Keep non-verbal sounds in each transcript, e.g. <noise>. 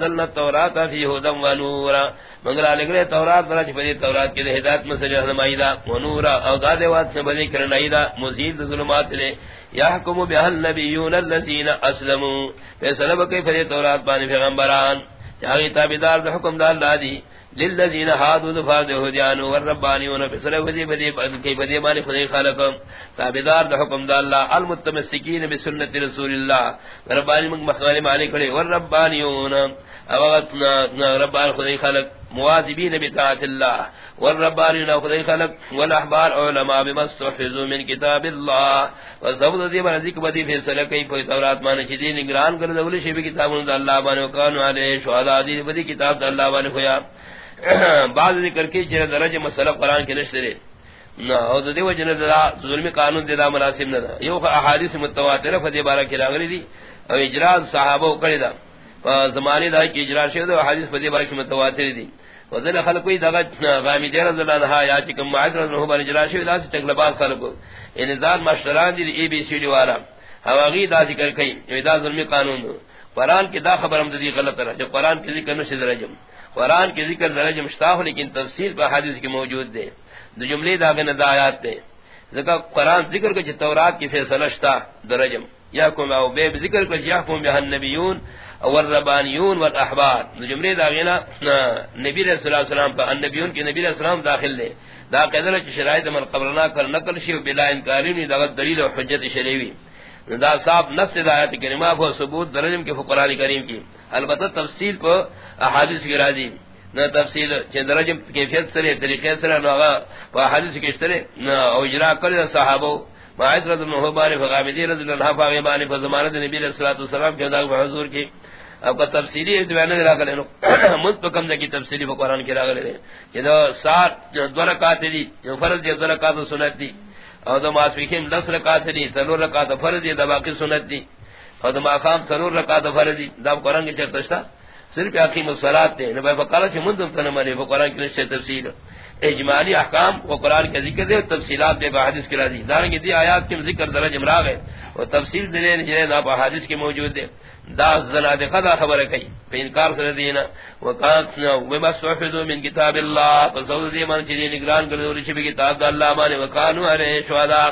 انزلنا التوراۃ فی ھدم و نورا مگر لگے تورات برا چھ پدی تورات کے ہدایت میں سے رہنمائی دا و نورا او دادے وات سے بدی کرنائی دا مزید ظلمات لے یحکم بہ النبیون الذین اسلموا. فیصلہ بکے پدی تورات پانی پیغمبران. چاہیے تابدار دا حکم دا اللہ دی. للذین هادوا ذفاد هدیان والربانیون فسر فدی فدی کی فدی معنی فدی خالق تابعدار دا حکم دا اللہ. المتمسکین بسنت رسول اللہ. ربانی من مخال معنی کرے والربانیون. اوغتنا ربان خدی خالق. مواظبین بطاعت اللہ. والربانیون خدی خالق. والاحبار علماء بمستحفظوا من کتاب اللہ. وزبط دی برزی کبدی فیصلہ کئی پوئی تورات معنی چیدی نگران کردولی شبی کتاب دا اللہ معنی وکانو علیہ شہدہ دی بدی کتاب دا اللہ معنی خویا. <coughs> بعض ذکر کی جنہ درجہ مسئلہ قرآن کے نشترے او دے وجہ دا ظلم قانون دے دا مناسب نہ یو احادیث متواتر فدی بارہ کی راغلی دی. او اجراء صحابہ کڑے دا. زمانے دا کی اجراء شے دا احادیث فدی بارہ کی متواتر دی. وذل خلق کوئی دا غامی دے رضی اللہ عنہ یا چکم معاذ رضی اللہ عنہ اجراء شے دا تک لباس خلق ان یعنی ذات مشتران دی ای بی سی دی والا. ہواگی دا ذکر کئی یعنی دا ظلم قانون قرآن کی دا خبر ہم دی غلط رہا جو قرآن کی ذکر نشد رجم قرآن کی ذکر درج مشتاق لیکن تفصیل پر حدیث کی موجود دے۔ دو جملے داغ ندایات دے۔ ذکر قرآن ذکر کو تورات کی فیصلہ شتا درجم یحکم او بے ذکر کو یحکم بها النبیون والربانیون والاحبار۔ دو جملے داغینا نبی صلی اللہ علیہ وسلم پر النبیون کی نبی علیہ السلام داخل دے۔ دا قدر چ شرائط من قبلنا کر نقل شی بلا انکاری دا دلیل و حجت شریعی دا صاحب نص آیات کریمہ کو ثبوت درجم کے فقران کریم کی۔ البتہ تفصیل کو احادیث کی راضی. نہ تفصیل کہ درجم کیفیت سے طریقے سے نہ احادیث کی طرح نہ او اجرا کر صحابہ معاذ رضی اللہ عنہ بارے، فغامدی رضی اللہ عنہ فاغی بارے فزمانہ نبی علیہ الصلوۃ والسلام کے دا حضور کی. اب کا تفصیلی بیان نہیں رکھ لے متکم کی تفصیلی قرآن کی راغلے کہ دو سات جو دو رکعت دی جو فرض دی، دو رکعت سنت دی. او دو ماسفیکیم دس رکعت دی سنور رکعت فرض دی دباقی سنت دی. او دو ماقام سنور رکعت فرض دی دا قرآن کی چرتشتا صرف اقیم الصلاۃ دے نبی فقال کہ مندم تنمنے قرآن کی نشے تفصیل. اجمالی احکام و قرآن کے ذکر دے تفصیلات دے بحادث کی راضی دارنگی دی آیات کے ذکر درج امراغ ہے وہ تفصیل دے جنہیں نا بحادث کے موجود دے دا زناد خدا خبر کئی پہ انکار سر دینا وکانتنا ومسوحدو من کتاب اللہ فصول دی من چیزی نگران کردو رشی کتاب دا اللہ مانے وکانو علیہ شہدہ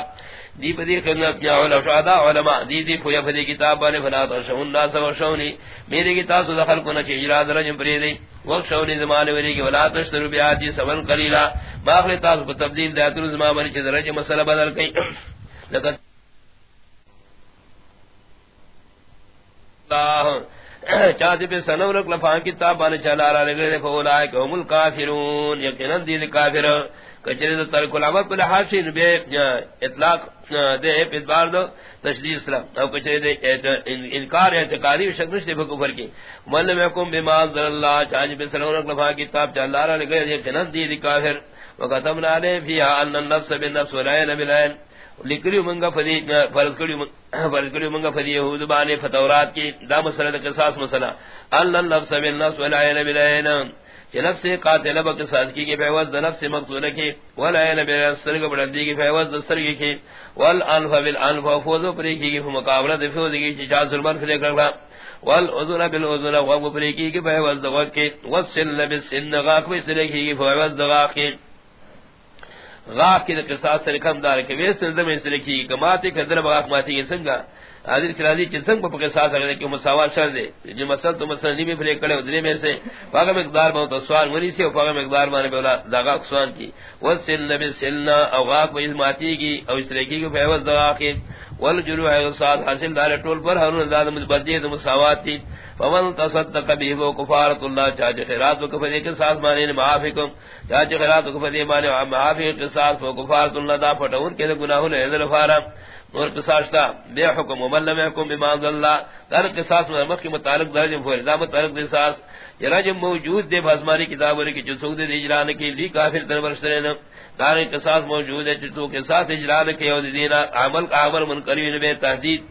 دی پدی کرنا اپنی علماء شہداء علماء. دی دی پویا پدی کتاب بانے فلا ترشون ناس وشونی میرے کتاب سو دخل کنا چی اجراز رجم پریدی وقشونی زمان وری کی ولا تشتر بیاتی سبن قلیلا. ماخلی تاس پر تبدیل دیتر زمان بانی چیز رجم مسئلہ بدل کئی. لکت چاہتے پہ سنو رک لفان کتاب بانے چلا رہا لگرے فولائے کہ هم الكافرون یقیناً دید کافر. کچرے تو ترک العمل پر حاشی بے اطلاق دے ادبار دو تشدید اسلام۔ او کچرے دے انکار، اعتقادی و شکنش دے کفر کی۔ من لم یکم بما ذر اللہ چاہج بے سلام رکھ لفا کتاب چاہ اللہ رہا لگے یہ کنن دی دی کافر۔ وقتمنا لے فیہا ان النفس بالنفس والعین بالعین لکریو منگا فدی فرض کریو فرض کریو منگا فدی یہود بانے فتورات کی۔ دا مسئلہ دا قصاص مسئلہ۔ ان النفس بالنفس والعین بالعین کہ نفس قاتل بک ساتھ کی کہ فیوز نفس مقتول کی ولا الى بالسرگ بلندی کی فیوز سرگ کی والانف بالانف فوز پر کی کہ مقابلہ دے فوز کی چا ظلم سے کرلا والاذن بالاذن و پر کی کہ فیوز دغ کی وسل بالسن غاق میں سرگ کی فیوز دغ کی غاق کی قصاص سے کم دار کہ ویس زمین سرگ کی کماتے قدر بغاق ماتی سنگا. حاضر کراضی چنسنگ پر قصاص اگر کہ مساوات شرط دے. جو مسل تو مسل نہیں پھر کڑے ادنے میں سے. فاغ مقدار بہت سوال منی سے فاغ مقدار مانے بولا داغا سوال کی. وسل نبی سلنا او غاق بہ ماتی کی او اس طرح کی فیوز دغا کی والجروح صاد حاصل دار ٹول پر ہر زاد متبدی مساوات تھی فمن تصدق به وہ کفارۃ اللہ چاچ خیرات کو فدی کے ساتھ مانے معافکم. چاچ خیرات کو فدی مانے معافی کے ساتھ وہ کفارۃ دا پھٹون کے گناہ نے ذل فارم اور قصاصتا بے حکم، ومن لم يحكم بما انزل در قصاص میں مخ کے متعلق درجہ ہو رضا متعلق قصاص یہ رجم موجود دے بازماری کتاب کتابوں کی جو سود دے اجرا نے کی لی کافر در برسرے نہ دار قصاص موجود ہے، جو کے ساتھ اجرا نے کی اور دینا، عمل کا عمل منکر نے تحدید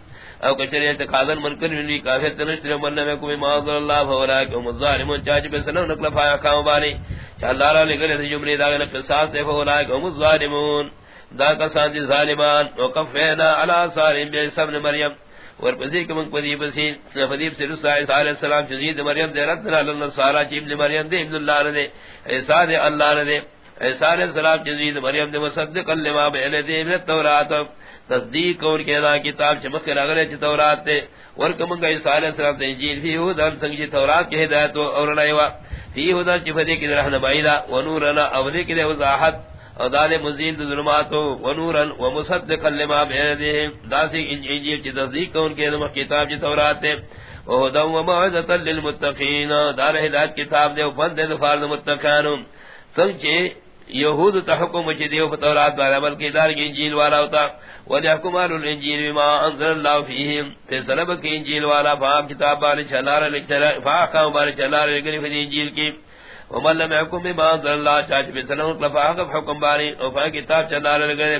او کچرے اعتقادن منکر نے کافر تنشتر من لم يحكم بما انزل الله فاولئك هم الظالمون، چاچ بے سنو نقل فایا کام بانی اللہ تعالی نے کہ جملے دا قصاص ہے فاولئك هم الظالمون۔ دا کسان دی ظالمان. وقفینا علا ساریم بی سبن مریم اور پسی کہ من پدی پسی فدیب سے رسول عیسیٰ علیہ السلام جزید مریم دے رد اللہ سارا چیب مریم دے ابن اللہ نے ایسا دے اللہ نے ایسا علیہ السلام جزید مریم دے مصدق لما بین دے من التورات. تصدیق اور کہ دا کتاب چمک کے لگے چ تورات تے اور کم گئی عیسی علیہ السلام تے انجیل بھی ہو سنگ جی تورات کی ہدایت اور لایوا فی ہدا چ فدی کی رہنمائی دا ونورنا اودی کی وضاحت اور دال مزید ظلمات و نورا و مصدقا لما بین داسی انجیل کی تصدیق کون کے نمک کتاب جی تورات تے و ہدا و موعظتا للمتقین. دار ہدایت کتاب دے و فند دے فرض متقین سنچے یہود تحکم چ دیو تورات بارے عمل کی دار کی انجیل والا ہوتا. و یحکم الانجیل بما انزل اللہ فیہ تے سلب کی انجیل والا فاق کتاب بارے چلار لکھا فاق بارے چلار لکھا انجیل کی. ومن لم يحكم بما انزل الله چاچ حکم باری او کتاب چلا لگے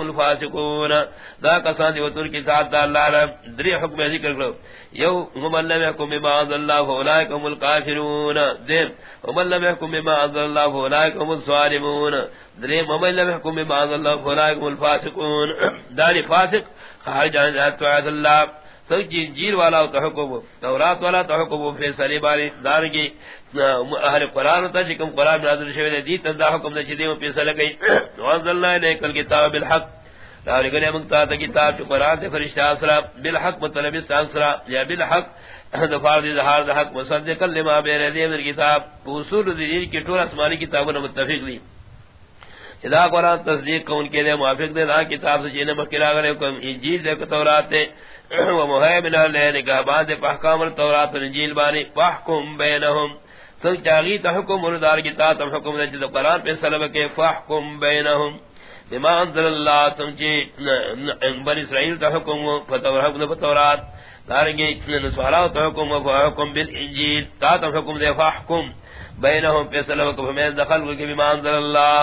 الفاسقون دا کسان دی وتر کی ذات اللہ دری حکم ذکر کرو یو ومن لم يحكم بما انزل الله دیم ومن لم يحكم بما انزل الله الظالمون. ومن لم يحكم بما انزل الله الفاسقون. دار فاسق، خارج عن ذات اللہ. تو جیر والا تو حکم تورات والا تو حکم فیصلے بارے دار کی اہل قران تا جکم قران نازل شوی دی تدا حکم دے چدی فیصلہ گئی <clears throat> انزلنا الیک الکتاب بالحق۔ دار گنے منتا تا کتاب قران تے فرشتہ اسرا، بالحق مطلب اسرا، یا بالحق دفار دی ظہار دا حق مصدق، لما بین دی من کتاب اصول دی کی ٹول اسمانی کتابوں متفق دی۔ اذا قران تصدیق کون کے دے، موافق دے، دا کتاب سے جنے مکرا گئے کو انجیل دے تورات تے و مہیمن علیہ کا بعد احکام التوراۃ والانجیل بانی فاحکم بینہم سن چاغی تحکم مردار کی تا تم حکم دے جو قران پہ سلب کے فاحکم بینہم. بما انزل اللہ سمجھے بنی اسرائیل تحکم فتورات. فتورات دارنگے نسوارا تحکم و فاحکم بالانجیل. تا تم حکم دے فاحکم بینہم پہ سلب کو میں دخل کے بما انزل اللہ.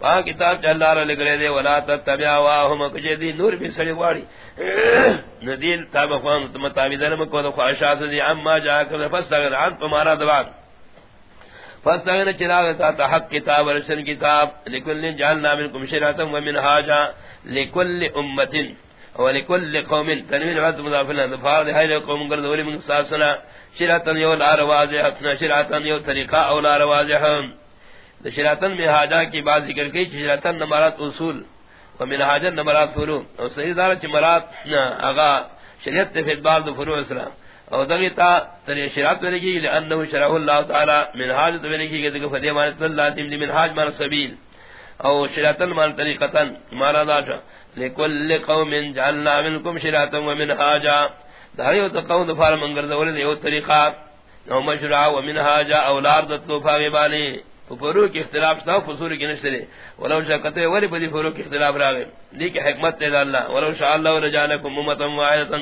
پاک کتاب چل رہا لگلے دے، ولا تتبع واہم کجے دی نور بھی سڑی واڑی۔ <clears throat> ندیل تاب خوان متابدن مکو، دو خواہشات دی اما جا کر فستغن عن پمارا دوان فستغن چراغ تا حق کتاب رسن کتاب، لکل جعلنا منکم شرعتا ومن حاجا لکل امت ولکل قوم تنوین عدد مضافلہ۔ دفار دی حیر قوم گرد ولی من ساسنا، شرعتا یو لار واضح شرعتا یو طریقہ او لار واضح شراتن میں حاجہ کی بات ذکر کی شراتن نمارات اصول و من حاجت نمارات فرو اور صحیح دار چ مرات اغا شریعت تے فدبار دو فرو اسلام اور دغی تا تری شرات ولے کی لانه شرح اللہ تعالی من حاجت ولے کی کہ فدی مان اللہ تیم من حاج مان سبیل. او شراتن مان طریقتن مارا دا لکل قوم جعلنا منکم شراتا ومن حاجا داریو تو قوم دفار منگر دولے دیو طریقہ او مشروع ومن حاجا اولار دتلو فاغی بانی فرو کی اختلاف تھا فصول کی نشترے ولو شاء کتے ولی بدی فرو کی اختلاف راغے دی کہ حکمت تے اللہ ولو شاء اللہ رجالکم امتم واحدتا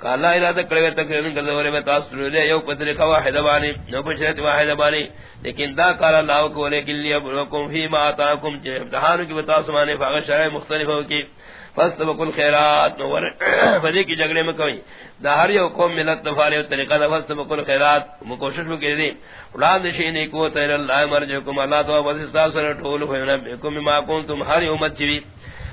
کہ اللہ ارادہ کرے تقریر کر دے میں تاثر دے یو قدر کا واحد بانی نو بشرت واحد بانی لیکن دا کار اللہ کو لیکن لیبلوکم فی ما آتاکم چے امتحان کی بتا سمانے فاغ شرع مختلف ہو کی فاستبقوا الخيرات نور فدی کی جگڑے میں کوئی دا ہر یو قوم ملت دفارے طریقہ دا فاستبقوا الخيرات مکوشش ہو کے دی اولاد شین کو تیر اللہ مرجکم اللہ تو بس سر ٹول ہوئے نبیکم بما کنتم ہر امت چوی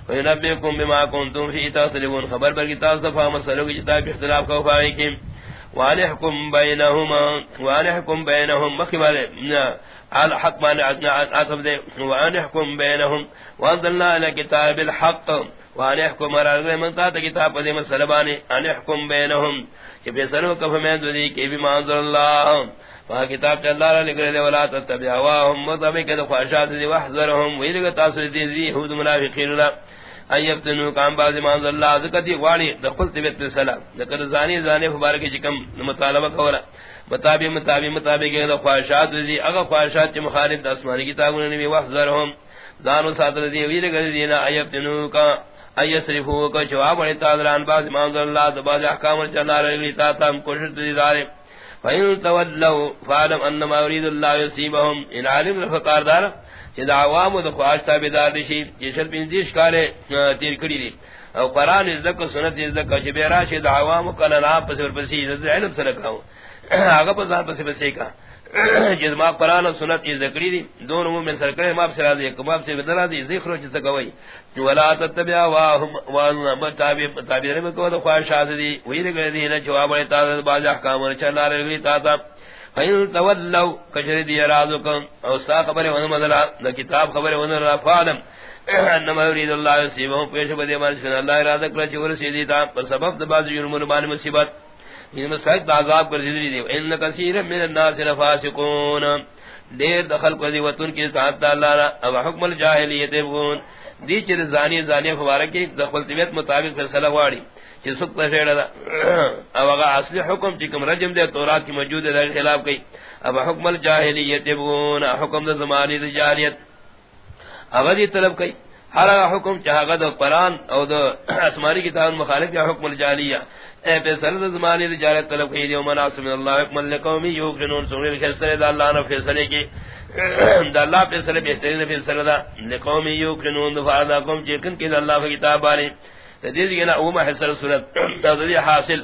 ونبیکم بما کنتم فی تصلون خبر بر کتاب صفا مسلو کی کتاب اختلاف کو فائیں کہ وانحکم بینہما وانحکم بینہم مخبر الحق من عطف دے وانحکم بینہم وانزلنا الى کتاب الحق وان يحكم على من تا کتاب دے مسلمانی ان يحكم بينهم کہ فیصلہ کو میں دی کہ بھی مان اللہ. وہ کتاب چل رہا لکھ دے، ولا تتبع واهم مطابق کہ خواہشات دی واحذرهم. ویلگ تاثر دی دی، یہود منافقین لا ایبتنو کام باز مان اللہ. ذکتی واڑی دخل تبت السلام ذکر زانی زانی مبارک جی جکم مطالبہ کورا. مطابق مطابق مطابق کہ خواہشات دی. اگر خواہشات مخالف آسمانی کتابوں نے واحذرهم. دانو ساتر دی ویلگ دینا ایبتنو کا ایسرفو کو جواب بڑے تادران باز امام اللہ دباز احکام چلا رہی تا تم کوشش دی دارے۔ فین تولوا فعلم انما يريد الله يصيبهم۔ ان علم الفقار دار جدا عوام و خواہش تابدار دشی یہ شر بنزیش کارے تیر کری دی۔ او قرآن ازدک و سنت ازدک و چبیرا شد عوام و کننا پس پر ورپسی علم سرکاؤں۔ آگا پا ذات پسی پسی کا۔ <clears throat> جس ما قرآن و سنت کی ذکری دی دون مومن سرکرے ماب سے راضی کماب سے بدلا دی، ذکر و جس کوئی۔ ولا تتبع واہم وانا تابع رمی کو دو خواہش آز دی۔ وی لگل دی نا جواب علی تازد باز احکام و چلا رگلی تاتا فیل تولو کشر دی رازو کم او سا خبر ون مدلا نا کتاب خبر ون را انما یرید اللہ یسیبہم پیش بدی مانشکن اللہ ارادک رچ ورسی دیتا پر سبب دباز جرمون بان مصیبت۔ یعنی ان مسائل عذاب کر دی دی ان کثیر من الناس فاسقون دیر دخل کو دی وتن کی ساتھ اللہ اب حکم الجاہلیت بون. دی چر زانی زانی مبارک کی دخل طبیعت مطابق فیصلہ واڑی کہ سب پھیڑا <clears throat> اب اگر اصل حکم چکم رجم دے تورات کی موجود ہے خلاف کی اب حکم الجاہلیت بون. حکم د زمانی جاہلیت. اگر یہ طلب کی ہر حکم چاہا دو قرآن او دو اسمانی کتاب مخالف یا حکم الجالیہ اے پہ سرد زمانی رجالت طلب کی دیو مناسب من اللہ حکم لکومی یوکنون سنگل خستر دا اللہ نے فیصلے کی دا اللہ فیصلے بہترین فیصلے دا لکومی یوکنون دفاردا قوم چیکن کی دا اللہ فی کتاب بارے تدید گنا اوما حسر صورت. تدید حاصل.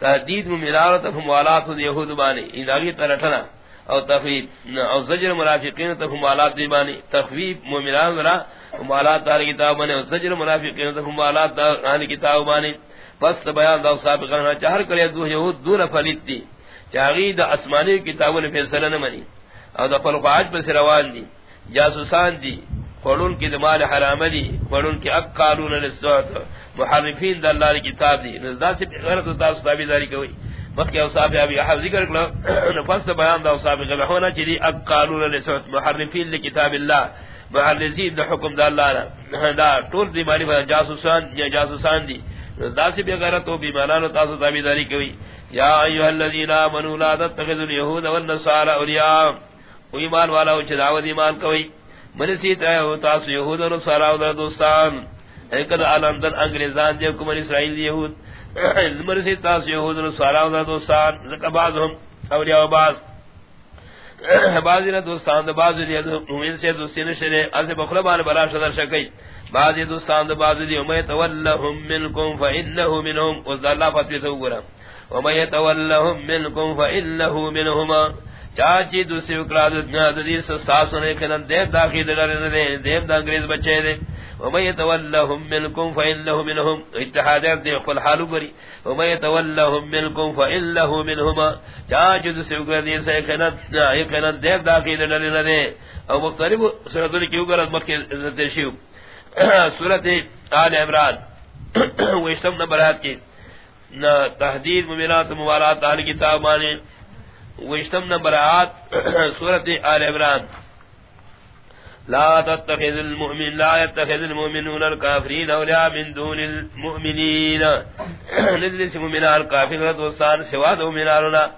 تحدید ممنارت فموالات یہود بانی ان آگی ترٹنا او تخویب او زجر منافقین تخم آلات دیبانی تخویب مومنان ذرا مالات دار کتاب بنے او زجر منافقین تخم آلات دار کتاب بانی. پس بیان دا سابقا چہر کرے دو یہود دون فلیت دی. چاہی دا اسمانی کتابوں نے فیصلہ نمانی او دا فلقاج پر سروان دی. جاسوسان دی. قرون کی دمال حرام دی. قرون کی اق قانون لسوات محرفین دا اللہ کتاب دی. نزدہ سے غیرت دا ستابی داری کوئی. مکہ اوصاف ابي احد ذکر کلا نفس بیان دا اوصاف غیر ہونا چلی اب قانون لسوت محرفین لکتاب اللہ محرزین دا حکم دا اللہ دا طول دی معنی جاسوسان یا جاسوسان دی دا سی بغیرت و بیمانان تاسو تابیداری کوي یا ایها الذین آمنوا لا تتخذوا اليهود والنصارى اولیاء. او ایمان والا او چداو ایمان کوي منسی تے او تاسو یہود اور نصارى او دوستان. ایک دا انگریزان دے کو من اسرائیل یہود زمر سے تاس یہود و سارا و دوستان، زکا بعضهم اولیاء و بعض۔ بعضی نے دوستان دو بعضی دی مومن سے دوستی نشرے اسے بخلبان بلا شدر شکی۔ بعضی دوستان دو بعضی دی امیت واللہم منکم فإنہو منہم۔ اس دا اللہ فتوی تو گرم ومیت واللہم منکم فإنہو منہما چاچی دوسری اکراد دنیا دی سستاسونے کنن دیب داخی دلارن دے دیب دا انگریز بچے دے۔ ومن يتولهم منكم منهم، اتحادات دي قل حالو ومن يتولهم منكم منهما دي او مختلف <coughs> آل عمران. تحدید ممنات موالات کتاب مانے ویشتم نمبرات سورت آل عمران. لا تتخذ المؤمن لا يتخذ المؤمنون الكافرين اولیاء من دون المؤمنین <clears throat> نزلس مؤمنان الكافرين دوستان سوا دو مؤمناننا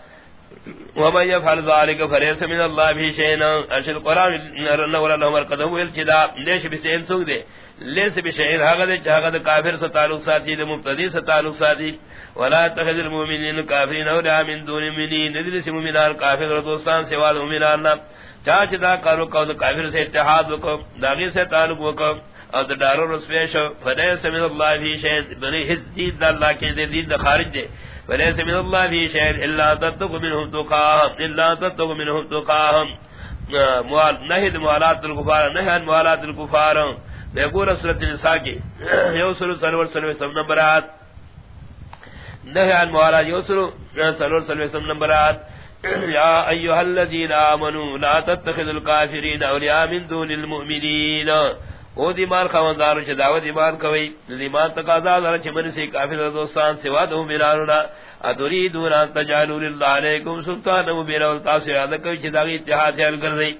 ومن يفعل ذلك فليس من الله به شيء اشل القران نرنا ولا لهم القدم والجدا ليش بسين سوق دے ليس بشيء. هذا جهاد كافر سے تعلق ساتھی دے مبتدی سے تعلق ساتھی ولا تخذ المؤمنين الكافرين اولیاء من دون المؤمنین نزلس مؤمنان الكافرين دوستان سوا دو مؤمناننا چاچ دا کارو کو دا کافر سے اتحاد وکو داغی سے تعلق وکو او دا دارو رسویش فلیس من اللہ فی شہد بنی حس دید دا اللہ کے دے دید دا خارج دے۔ فلیس من اللہ فی شہد اللہ تتق منہم تقاہم اللہ تتق منہم تقاہم نہد موالات الکفار نہد موالات الکفار بے قول سورت نساء کی یو سلو سلور سلو سم نمبرات۔ نہد موالات، یو سلو سلور سلو سم نمبرات۔ يا ايها الذين امنوا لا تتخذوا الكافرين اولياء من دون المؤمنين. او دی مان خوندار چ دعوت ایمان کوي دی مان تقاضا در چ من سے کافر دوستان سوا دو میرانا ادری دون تجالوا لله علیکم سلطان مبین و تاسع یاد کوي چ داغی اتحاد حل کر دی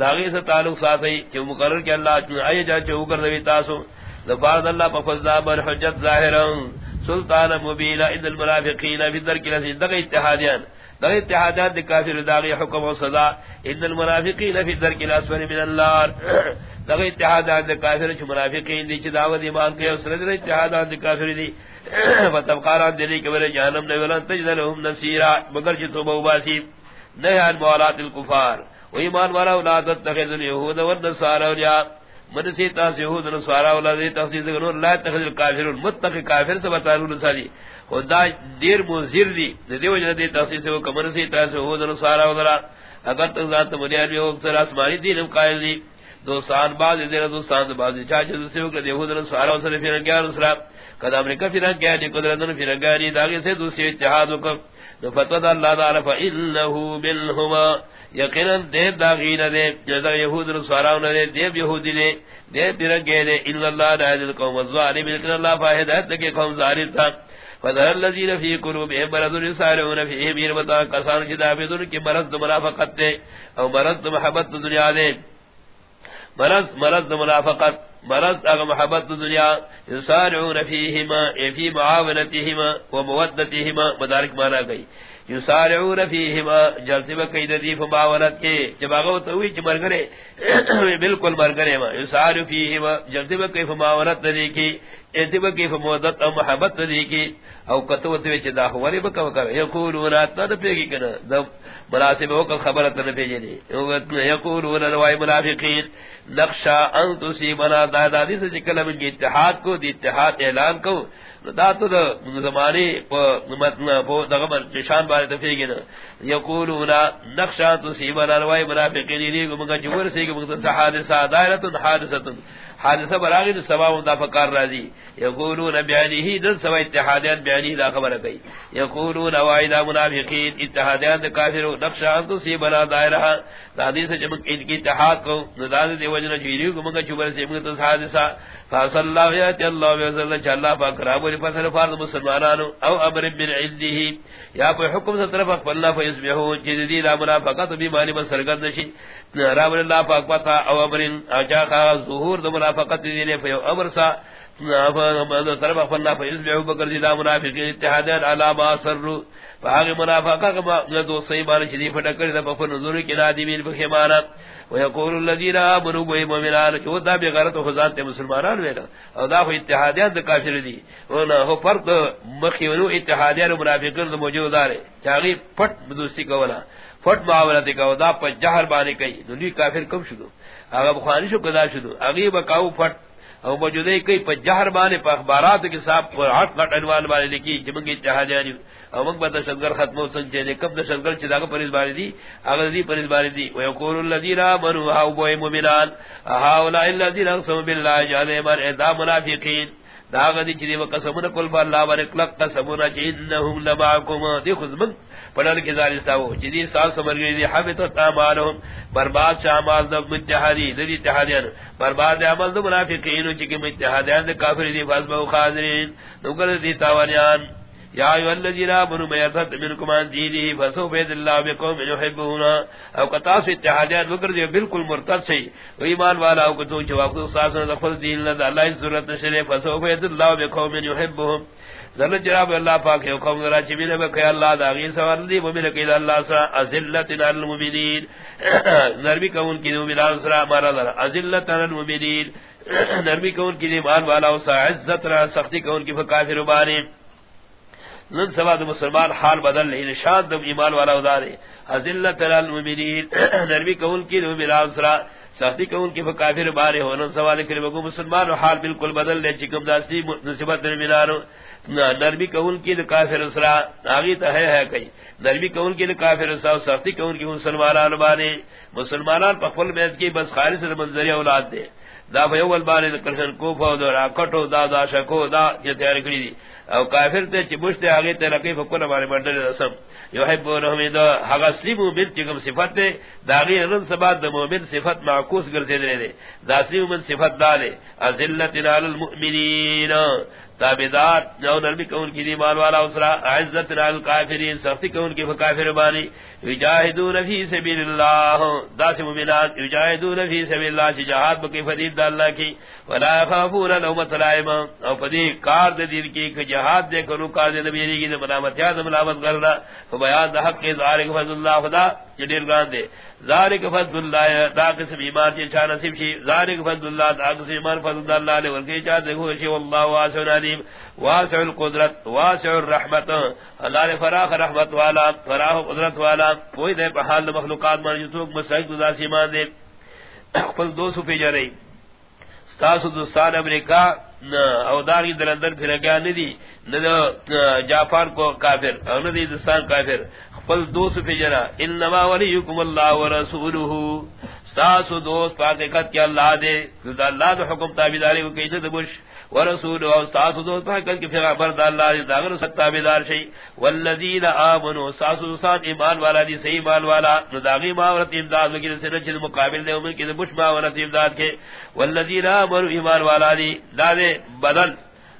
داغی سے تعلق ساتھی چ مقرر کہ اللہ چ ای جا چ کر دی تاسو. ذفار اللہ پفزا بر حجت ظاہرا سلطان مبین اذ المنافقین فی الدرک ذکر دغی اتحادیان. دغی اتحادات دی کافر داغی حکم و صدا ان المنافقین فی درک الاسفل من النار. <coughs> دغی اتحادات دی کافر چھ منافقین دی چھ دعوت ایمان کے اسرد دی اتحادات دی کافر دی <coughs> فتبقارات دی کبر جہنم نویلن تجد لهم نصیرا. مگر چھ توبہ باسی نیان موالات الکفار و ایمان والا اولادت تخیز الیہود والنصار اولیاء. من سی تاس یہود نصارا ولا دی تخصیص لا تخذ الکافر المتقی کافر سے بتارون خدا دیر مزیر دی. دی وجہ دی تخصیص کو کمن سی تاس یہود نصارا ولا اگر تو ذات بنیاد میں اکثر آسمانی دین قائل دی. دو سان بعد دیر دو سان بعد چا چاچ سے کو یہود نصارا وسلم پھر گیا رسول قد امریکہ پھر گیا دی قدرت پھر گیا دی داگے سے دوسرے اتحاد کو تو فتوى اللہ تعالی، فإنه بالهما. یقینا دیب داغین دے جزا یہود رسواراؤں دے دیب یہودی دے دیب برنگے دے ان اللہ دائد القوم الظالم لیکن اللہ فاہد ہے تکے قوم ظالم تھا فذر الذین فی قلوبهم مرض یسارعون فیہ میر بتا کسان کی دابدن کی مرض منافقت دے او مرض محبت دنیا دے مرض مرض منافقت مرض اغ محبت دنیا یسارعون فیہما فی معاونتہما ومودتہما مدارک مانا گئی. یسارعون فیہما جلتی بکی دی فماورت کے جب آگا توی چی مرگرے <coughs> بالکل مرگرے ما. یسارع فیہما جلتی بکی فماورت دی کی ایتی بکی فمودت او محبت دی کی، او کتوتی چی داخوالی بکا بکا، یقولون اتنا دا پیگی کنا، دا مناسب ہوکا خبرت نفیجی دی. یقولون نوائی منافقین نقشا ان تصیبنا دادادی سے چکل من کی اتحاد کو، دی اتحاد اعلان کو. دا تو دا زمانی پو دغمر چشان بارے تفیگی نا. یقولون نقشا تصیبنا نوائی منافقین یعنی لیگو منگا چور سیگو منگا حادثہ، دائرتن حادثتن. حادثہ براغی دا سوا دا فکار راضی یقولون بیانیہی دن سوا اتحادیان بیانیہی دا خبر کئی یقولون وائدہ منافقین، اتحادیان دا کافر نقشا سی بنا دائرہا دا حدیث جمک ان کی اتحاد کو ندازت وجنہ جویریو کو چوبر سے منگا حادثہ فاصل اللہ ویاتی اللہ ویاتی اللہ اللہ پاک رابو لفصل فارد مسلمانانو او امر من یا پہ حکم سے طرف اللہ فیسبحون چیز لا منافقت بھی مانی من سرگند شی اللہ پاک پتا او امر اجاقا ظہور دا منافقت دی لے فیو امر سا طرف اللہ فیسبحون بکر دی لا منافقین اتحادیان علامہ سرو فاغ منافقہ کما دو صحیح صحیبان شدی فٹکر دا پفر نظور کی نادی نادمین بخیمانا ويقول الذين امنوا بالمؤمنان جو دا بغیرت خزات مسلمانان ویلا او دا اتحادیان دا کافر دی ونا ہو فرق مخیونو اتحادیان منافقین موجود ہے چاغي پٹ دوستی کولا پٹ معاملات کا دا پر جہر بانے کئی دنیا کافر کم شدو. اگر بخاری شو کدا شدو. اگے بکاو پٹ او موجودے کئی پر جہر بانے پر اخبارات کے ساتھ پر ہٹ لٹ عنوان بانے لکھی جمنگی اتحادیان او مگ بد شنگر ختم سن چے کب د شنگر چدا کو پرز باری دی اگر دی پرز باری دی و یقول الذین امنوا ها بو مومنان ها اولئک الذین اقسموا بالله جل مر ادا منافقین دا غدی چری وقسمنا کل با اللہ ورک لق قسمنا انهم لمعكم. دی خذ پڑھن کے زاری ساو جدی سال سمر گئی دی حبت اعمالهم برباد شامال د متحدی دی اتحادیان برباد عمل د منافقین چکی متحدیان د کافر دی فاز بو خاضرین. نو دی تاوانیان. یا ایو الذین آمنوا میرتد منکم عن دینه فسوف بید اللہ بقوم یحبونا او قطع سے اتحادیات وکر دیو بالکل مرتد سے ایمان والا او کتو چواقت ساسن دخل دین لدى اللہ صورت نشرے فسوف بید اللہ بقوم یحبوهم ذل جراب اللہ پاک ہے قوم ذرا چبین بکی اللہ دا داغین سوال دی ومن قید اللہ سرا ازلت علی المؤمنین. <coughs> نرمی کون کی مومنان سرا مارا ذرا ازلت علی المؤمنین. نرمی کون کی ایمان والا سا عزت را سختی کون کی فکافر بانی نن سبا دو مسلمان حال بدل لے نشاد دو ایمان والا ادارے حضلت المؤمنین <clears throat> نرمی کون کی دو ملان سرا سختی کون کی فکافر بارے ہو نن سوال کرے بگو مسلمان حال بالکل بدل لے چکم داستی نسبت ملانو نرمی کون کی دو کافر سرا آگی تا ہے ہے کئی نرمی کون کی دو کافر سرا سختی کون کی مسلمانان بارے مسلمانان پخفل بیت کی بس خالص منظری اولاد دے دا فیول بارے کرشن کوفا دا راکٹو دا دا شکو دا یہ تیار کری دی او کافر تے چبوش تے آگے تے لکی فکر بارے بندر رسم یحبونہم دا حقا سلی مومن چکم صفت دے دا غی رن سبات دا مومن صفت معکوس گرتے دے دے. دا سلی مومن صفت دا دے. ازلت نال المؤمنین. تابدار جو نرمی کون کی دیمان والا اسرا. عزت نال کافرین سختی کون کی فکافر بانی. یجاہدون فی سبیل اللہ. دا سے مومنان یجاہدون فی سبیل اللہ، چی جہاد بکی فدید دا اللہ کی. ولا خافون لومت لائمہ او فدید کار دا دین کی جہاد دے کرو کار دے نبی علی کی دا ملامت یاد ملامت کرنا فبیان دا حق کے ذارک فضل اللہ خدا، یہ دیر گران دے۔ ذارک فضل اللہ، دا قسم ایمان چی چاہ اچھا نصیب شی۔ ذارک فضل اللہ، دا قسم ایمان فضل اللہ لے ورکی چاہ دے۔ گو شی، واللہ واسع علیم۔ واسع القدرت، واسع الرحمت۔ اللہ نے فراخ رحمت والا، فراخ قدرت والا۔ کوئی دے پہال مخلوقات مان جو تو مسعید دا ایمان دے۔ خپل دو سو پی جا رہی ستاسو دوستان امریکا او داری در پھر گیا ندی جاپان کو کافر او ندی دوستان کافر. فل دوست پی جنا. انما ولیکم اللہ ورسولہ ستاسو دوست پاکت کیا اللہ دے. اللہ دے حکم تابداری کو کئی جد بش. ورسول او ستاسو دوست پاکت کی پیغمبر دا اللہ دے. داغر سکتا بیدار شئی. والذین آمنوا. ستاسو دوستان ایمان والا دی، صحیح ایمان والا. نداغی ماورت امداد وکر سنر چیز مقابل دے امن کی بش ماورت امداد کے. والذین آمنوا ایمان والا دی. دا دے بدل.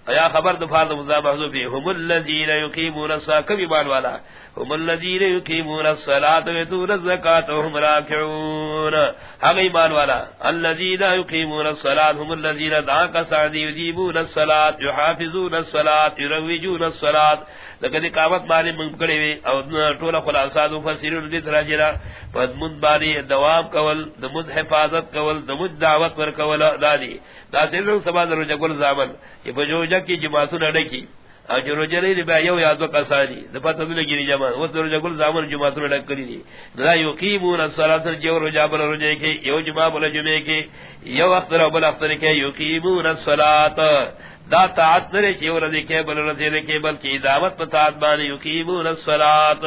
یا خبر دفار دو دفار محضوفی هم اللذین یقیمون الصلاة، کم ایمان والا. هم اللذین یقیمون الصلاة ویتون الزکاة وهم راکعون. حق ایمان والا. اللذین یقیمون الصلاة، هم اللذین دعاک سعدی یجیبون الصلاة، یحافظون الصلاة، یروجون الصلاة. لکہ قامت باری منکڑی وی او طول خلاصات و فسیرون دیت راجرہ فدمد باری دوام کول دمد حفاظت کول دمد دعوت ور کول دادی دا سیرون سبا در رجگل زامن. یہ بجوجہ کی جماعتون اڈکی او جو رجلی دی بیا یو یادو کسانی. دفا تدل گیری جمع وہ تو رجگل زامن جماعتون اڈک کری دی. لا یقیمون الصلاة جو رجابل رجے کی یو جماع بل جمعے کی یو اختر و بل اختر کی یقیمون الصلاة. دا طاعت نرے چی ورزی کے بل رضی لکے بلکی دعوت پا طاعت بانی یقیمون الصلاة.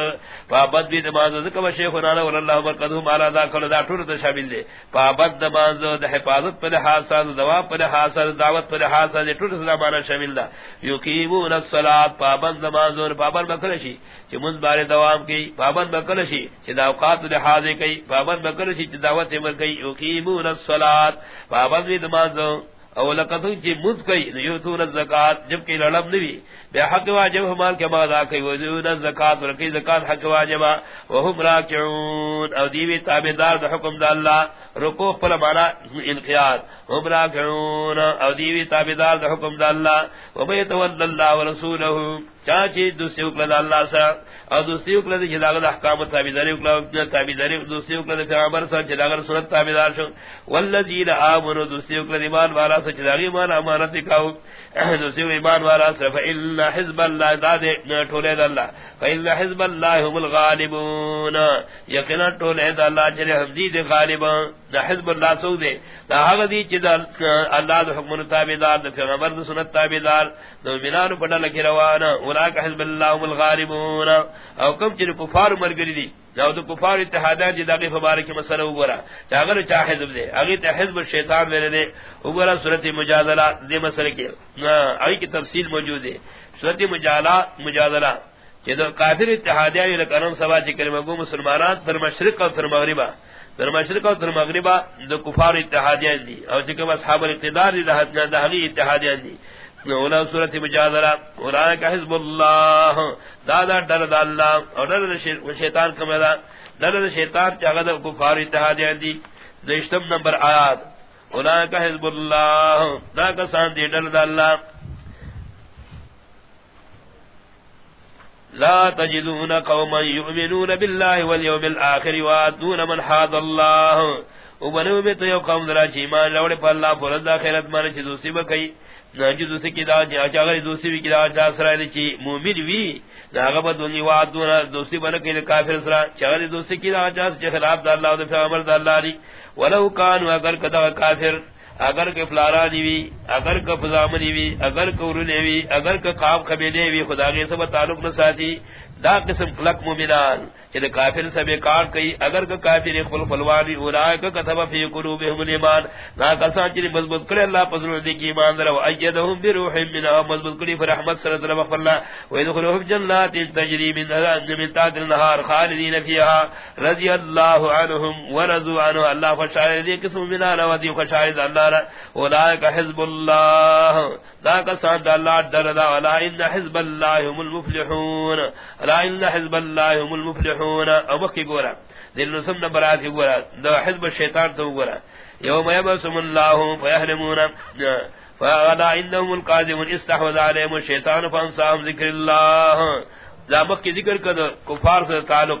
پابد بھی دماز ذکر و شیخ نانا وراللہ برقدہم مالا دا کل دا ٹھوڑ دا شامل دے. پابد دماز دا حفاظت پر حاصل دواب پر حاصل دعوت پر حاصل ٹھوڑ دا مانا شامل دا. یقیمون الصلاة. پابد دماز دا پابد بکرشی چی من بار دوام کی پابد بکرشی چی دا اوقات دا حاضر کی پابد بکرشی چی دعوت مر کی یقیمون الصلاة. پابد بھی دماز دا او لقد جی مز گئی یوتون الزکات جبکہ لڑم نہیں بے حق واجب ہمال کے بعد آکئی وزیون الزکاة ورکی زکاة حق واجبا وهم راکعون. او دیوی تابدار دا حکم دا اللہ رکوخ پر مانا انقیاد. هم راکعون. او دیوی تابدار دا حکم دا اللہ ومیتوال اللہ ورسولہ چاچی دوسری اکلا دا اللہ سا. او دوسری اکلا دا جداغ دا حکام تابداری اکلا تابداری دوسری اکلا دا پیغمبر سا جداغ سنت تابدار شو. واللزین آمنو دوسری اکلا دیمان والا سا جداغی مان امانت کاؤ دوسری ایمان والا سا <coughs> ان حزب اللہ داد ٹھولے دا اللہ فإن حزب اللہ هم الغالبون. یقینا ٹھولے دا اللہ جلے حمدی دے غالبان دا حزب اللہ سو دے. دا حق دی چی دا اللہ دا حکم تابدار دا پیغمبر دا سنت تابدار دا منان پڑا لکی روانا، اولاک حزب اللہ هم الغالبون. او کم چی دا کفار مرگری دی، دا دا کفار اتحادان جی دا غیف مبارک مسئلہ اگورا. چاگر چا حزب دے اگی تا حزب الشیطان میرے دے، اگورا صورت مجادلہ دے مسئلہ کی. اگی کی تفصیل موجود ہے صورت مجادلہ. چی دا کافر اتحادیان لکنم سوا چی کرمگو مسلمانان، پر مشرق اور پر مغربہ در مشرق اور در مغربہ دو کفار اتحادیان دی اور چکم اصحاب الاقتدار دی دا حقی اتحادیان دی اولا صورت مجادرہ اولا کا حزب اللہ دادا ڈرد اللہ اور ڈرد شیطان کم دا ڈرد شیطان چاگا دا کفار اتحادیان دی دشتم نمبر آیات اولا کا حزب اللہ دا کا سان دی ڈرد اللہ لا تجدون قوما يؤمنون بالله واليوم الآخر وآتون من حاد الله. وبنو میں تو یو قوم درا چی ایمان لوڑے پر اللہ فرد آخرت مانے چی دوسری بکئی ناجی دوسری کی دا چاگر دوسری کی دا چا سرائی چی مومن وی ناغبت دونی وعدونا دوسری بنکی کافر سرا. چاگر دوسری کی دا چا سرائی خلاف دا اللہ و دفع عمر دا اللہ لی ولو کانو اگر کدا کافر اگر کہ فلارا وی، اگر کہ فزامنی وی، اگر کہ ارن وی، اگر کہ قاب خبی وی، خدا کے سب تعلق نہ ساتھی۔ دا قسم کلک مومنان کہ کافر سب کار کئی، اگر کہ کافر خپل فلوانی اولائک کتب فی قلوبهم الایمان۔ نا کسان چنی مضبوط کرے اللہ پسر دی کی ایمان در و ایدهم بروح من مضبوط کری فر رحمت صلی اللہ علیہ وسلم و يدخلهم جنات تجری من من تحت النهار خالدین فیها رضی اللہ عنهم ورضوا عنه اللہ فشار دی قسم مومنان و دی فشار اللہ اولائک حزب اللہ۔ دا کسان دا اللہ در دا، ولا ان حزب اللہ هم المفلحون۔ لا ان حزب الله هم المفلحون. او بکی گورا دل نسم نبرات کی گورا دو حزب الشیطان تو گورا یوم یبسم الله فیحرمون فغدا انہم القاذمون استحوذ عليهم الشیطان فانساہم ذکر الله. لا بکی ذکر کد کفار سے تعلق.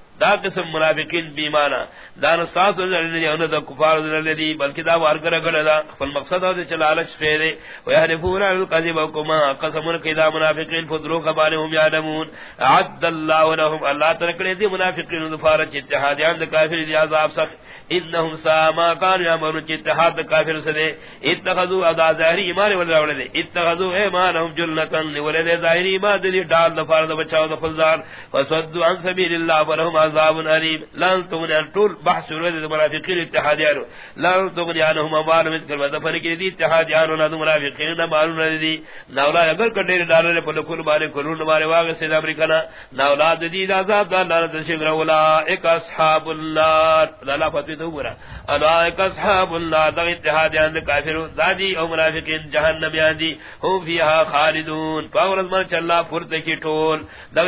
دا قسم منافقین بیمانا دان ساس الذی ان ذا کفار الذی بلکہ دا وار کر کر دا فالمقصد ہے چلالچ فیرے و یحلفون الکذب وکما قسم کذا منافقین فدرو کبان هم یعلمون. عد الله لهم، اللہ ترکنے دی منافقین ظفارت اتحادیان کافر دی عذاب سخت. انہم ساما کان یامرون اتحاد کافر سے اتخذوا ادا ظاہری ایمان ولا ولد اتخذوا ایمانهم جلتن ولد ظاہری ایمان دی، ڈال دفار بچاؤ دا دفزار فصدوا عن سبیل اللہ ولهم عذاب علیم لن تغنی طول بحث ولد المنافقین اتحادیان لن تغنی عنهم اموال مثل کلمہ دفر کی دی اتحادیان ولد المنافقین مالون دی نولا اگر کٹے ڈالے پر کل بارے کلون بارے واقع سید امریکنا نولا دی عذاب دا اللہ تشکر اولئک اصحاب النار. لا فتوی تو برا. اولئک اصحاب النار. دا اتحادیان کافر دادی او منافقین جہنم یاندی ہم فیها خالدون. فاورز من چلا فرد کی ٹول دا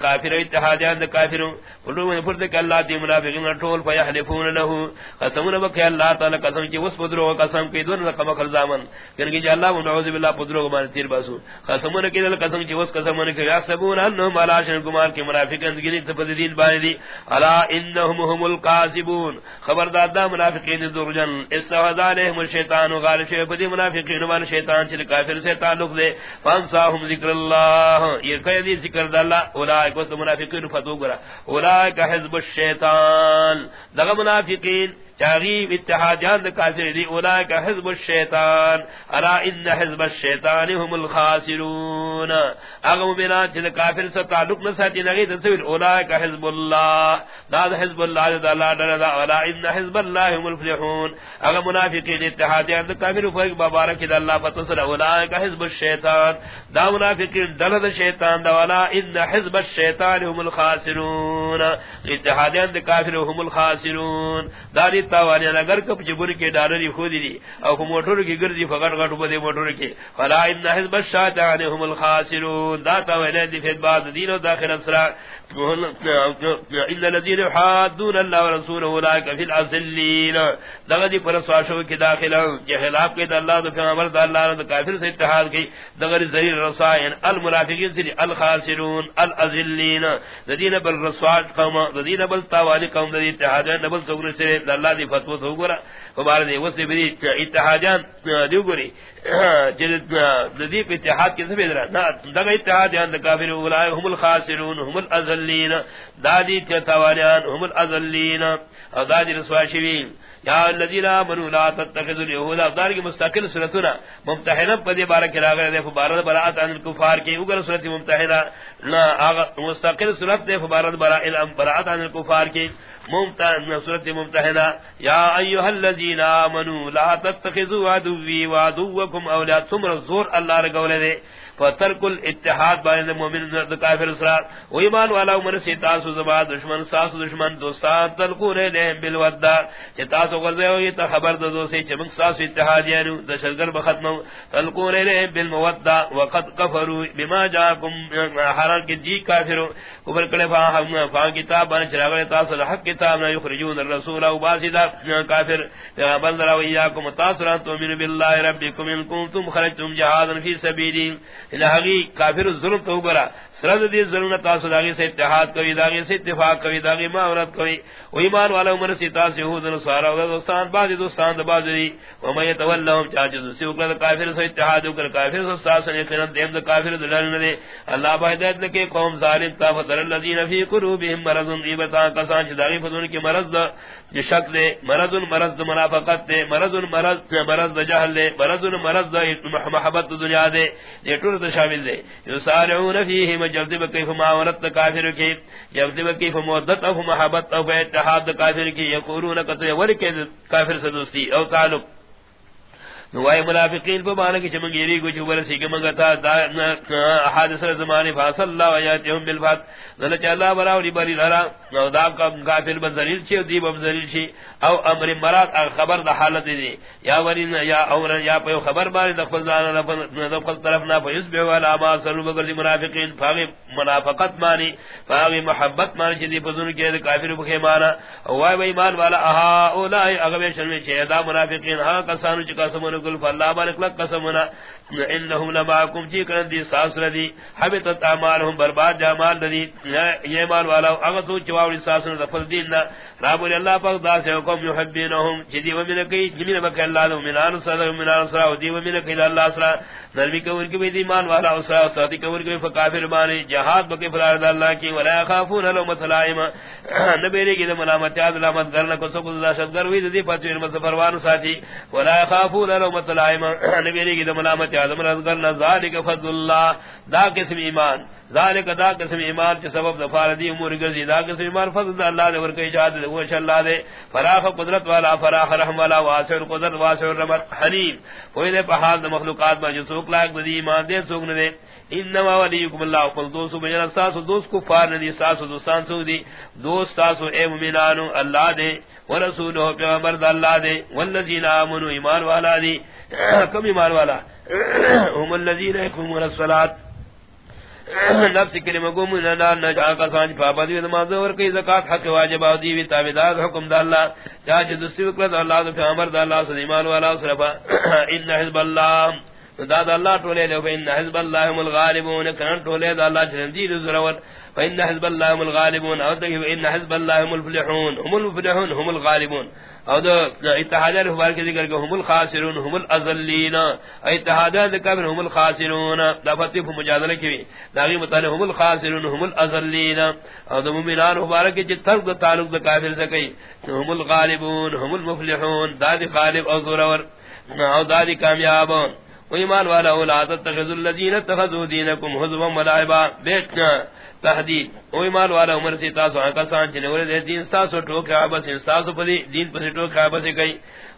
کافر اتحادیان کافرون قلوب فرد کہ اللہ دی منافقین ٹول فیحلفون له قسمون بک اللہ تعالی قسم کی اس پدرو قسم کی دون رقم کل زامن. یعنی کہ کہ اللہ نعوذ باللہ پدرو مان تیر باسو. قسمون کی دل قسم کی اس قسم کہ یحسبون انهم على شر گمان کے منافقین دی تفدین بانی الا انهم هم الكاذبون خبردار دا منافقین درجن استوذ علیہم الشیطان غالب شی بدی منافقین وان شیطان چ کافر سے تعلق دے. فانساهم ذکر اللہ. یہ کہ ذکر اللہ. اولئک منافقین فتو گرا. اولئک حزب الشیطان دغ منافقین تغیب اتحادیان کافر دی اولئک حزب الشیطان ارا ان حزب الشیطان هم الخاسرون. اگر مبینان چیز کافر سے تعلق نساتی نگی تصویر اولئک حزب اللہ. داد حزب اللہ دا اللہ دردا ارا ان حزب اللہ هم الفلحون. اگر منافقین اتحادیان کافر فرق بابارک دا اللہ فتصل اولئک حزب الشیطان. دا منافقین دلد شیطان دا ارا ان حزب الشیطان هم الخاسرون. اتحادیان کافر هم الخاسرون. داری تا تاوانی اگر کپ جبر کے ڈالری خود دی. او کو موٹر کی گرزی فغر غٹ بدے موٹر کے فلا ان حزب الشیطان هم الخاسرون. داتا ویلے دی فید بعد دین و داخل اسرا. ان الذين حادون الله ورسوله اولئك في الاذلين دغدی پر سواشو کی داخل کہ خلاف کے اللہ تو پیغمبر دا اللہ نے کافر سے اتحاد کی. دغری ذلیل رسائن. المنافقین سے الخاسرون. الاذلین الذين بل رسوات قوم. الذين بل تاوانی قوم. ذی اتحاد نبل سوگر سے اللہ دی فتوت ہو گرا ہمارے دی وسی بھی اتحاجان دیو گری <coughs> جدی اتحاد کے سبب نہ دغ اتحاد اند کافر اولئک هم الخاسرون، هم الاذلین دادی تاوانیان هم الاذلین او دادی رسواشوین یا الذین آمنوا، لا تتخذوا اليهود. افضل کی مستقل سورتنا ممتحنہ پدی بارک راغے دے فبارد براءت عن الكفار کی اوگر سورت ممتحنہ، نا مستقل سورت دے فبارد براءت عن الكفار کی ممتحنہ سورت ممتحنہ، یا ایها الذین آمنوا، لا تتخذوا عدوی وعدوکم اولیاء تمر زور اللہ رگولے دے فترک الاتحاد بین المؤمن و کافر اسرار. و ایمان والا عمر سے تاسو زبا دشمن ساس دشمن، دوستان تلقون لهم بالودا کہ تاسو غزے ہوئی تا خبر دو سے چمن ساس اتحاد یانو دشگر بختم تلقون لهم بالمودا وقد كفروا بما جاءكم حرام کی جی کافر کفر کڑے فا ہم فا کتاب بن چراغ تاسو حق کتاب نہ یخرجون الرسول او باسدا کافر. پیغمبر را ویاکم، تاسو تؤمنون بالله ربکم ان کنتم خرجتم جهادا فی سبیلی الہی کافر ظلم تو گرا سرد دی ظلم تاسو داغی سے اتحاد کوئی داغی سے اتفاق کوئی داغی معاورت کوئی و ایمان والا عمر سی تاسی ہو دن سارا و دوستان بازی دوستان دا بازی دی۔ و من یتولہم چاچی دوستی اکر کافر سے اتحاد اکر کافر سے استاسن یقینن دیم دا کافر دلن دے اللہ با ہدایت لکے، قوم ظالم تا فتر اللذین فی قلوبهم مرضن ایبتا کسان چی داغی فتن کی مرض دا شک دے، مرض مرض دا منافقت دے، مرض مرض مرض دا جہل دے، مرض مرض دا محبت دنیا دے۔ یہ ٹور دا شامل دے۔ یسارعون فیہم جلدی بکیف معاورت کافر کی، جلدی بکیف مودت او محبت او اتحاد کافر کی یقولون قطع ورکی کافر سے دوستی، او تعلق نوائی منافقین پہ مانا کی چمنگیری کو جو برسی کے منگتا حادث زمانی فاصل اللہ ویاتیہم بالفات ذلچ اللہ براولی بری لرا. نو دا کافر بزلیل چی دیب بزلیل چی او امر مراد خبر دا حالت دی. یا ورین یا اور یا پہ خبر باری دخل زانا دخل طرفنا فیسبع والا ما سرو بگر منافقین. فاغی منافقت مانی فاغی محبت مانی چی دی پزن کے کافر بخی مانا. وائی ویمان والا اہا اولائی اغوی شنوی چی دا منافقین ہاں کسانو چکا سمنو کل فاللہ بارک لک قسمنا انہم لماکم چی جی کرن دی ساس ردی حبتت اعمالهم برباد جامال ردی یہ مال والا اغسو چواوڑی ساس ردی فل دین رب اللہ پاک دا سے حکم یحبینہم چی دی ومن کی جمین بک اللہ دو من آنصر من آنصر و دی جی ومن کی اللہ صلی نرمی کور کی بھی دی مان والا اسرا ساتھی کور کی فکافر بانی جہاد بکی فرار اللہ کی، ولا خافون لومت لائم، <clears throat> نبی کی ملامت، یاد علامت کرنا کو سکو دہشت گروی دی پتوین مصفروان ساتھی، ولا خافون لومت لومت لائم نبی یعنی کی ملامت آدم رزگرنا ذالک فضل اللہ، دا قسم ایمان. ذالک دا قسم ایمان چی سبب دفار دی امور گرزی دا قسم ایمان فضل دا اللہ دے ورکی جاد دے، وہ اللہ دے. فراخ قدرت والا، فراخ رحم والا، واسع قدرت واسع الرحمت حنیم کوئی دے پہاڑ مخلوقات میں جو سوک لاگ دی ایمان دے سوک نہ دے. انما ولیکم اللہ قل دوست بین اساس دوست کفار ندی اساس دوستان سو دی، دوست تاسو اے مومنانو، اللہ دے، ورسولہ، پیغمبر دا اللہ دے، والذین آمنوا ایمان والا دی، کم ایمان والا هم الذین یقومون الصلاۃ نفس کلمہ گم، نہ نہ جا کا سانج پابندی، نماز اور کئی زکات، حق واجب او دی، تابعدار، حکم دا اللہ چاہے دوسری وقت اللہ دا پیغمبر دا اللہ سے ایمان والا صرفا <clears throat> ان حزب اللہ دا دا اللہ ٹولے دے فین حزب اللہ هم الغالبون کن ٹولے دا اللہ جنجیر زرور فین حزب اللہ هم الغالبون او کہ ان حزب اللہ هم الفلحون هم الفلحون، هم الغالبون۔ او دا اتحاد الاخبار کے ذکر کہ هم الخاسرون، هم الاذلین اتحاد ذکر هم الخاسرون۔ دا فتح مجادلہ کی دا غی مطالع هم الخاسرون، هم الاذلین او دا مومنان اخبار کے جت ترک تعلق دا کافر سے کئی هم الغالبون، هم المفلحون دا دی غالب او زرور او دا دی کامیابون ایمان والا اولاد تخذ الذين اتخذوا دينكم هزوا ولعبا بیٹنا تحدید. او ایمان والا عمر سے تاسو کا سان چنے ولے دین تاسو ٹوکا بس تاسو پدی دین پر ٹوکا بس گئی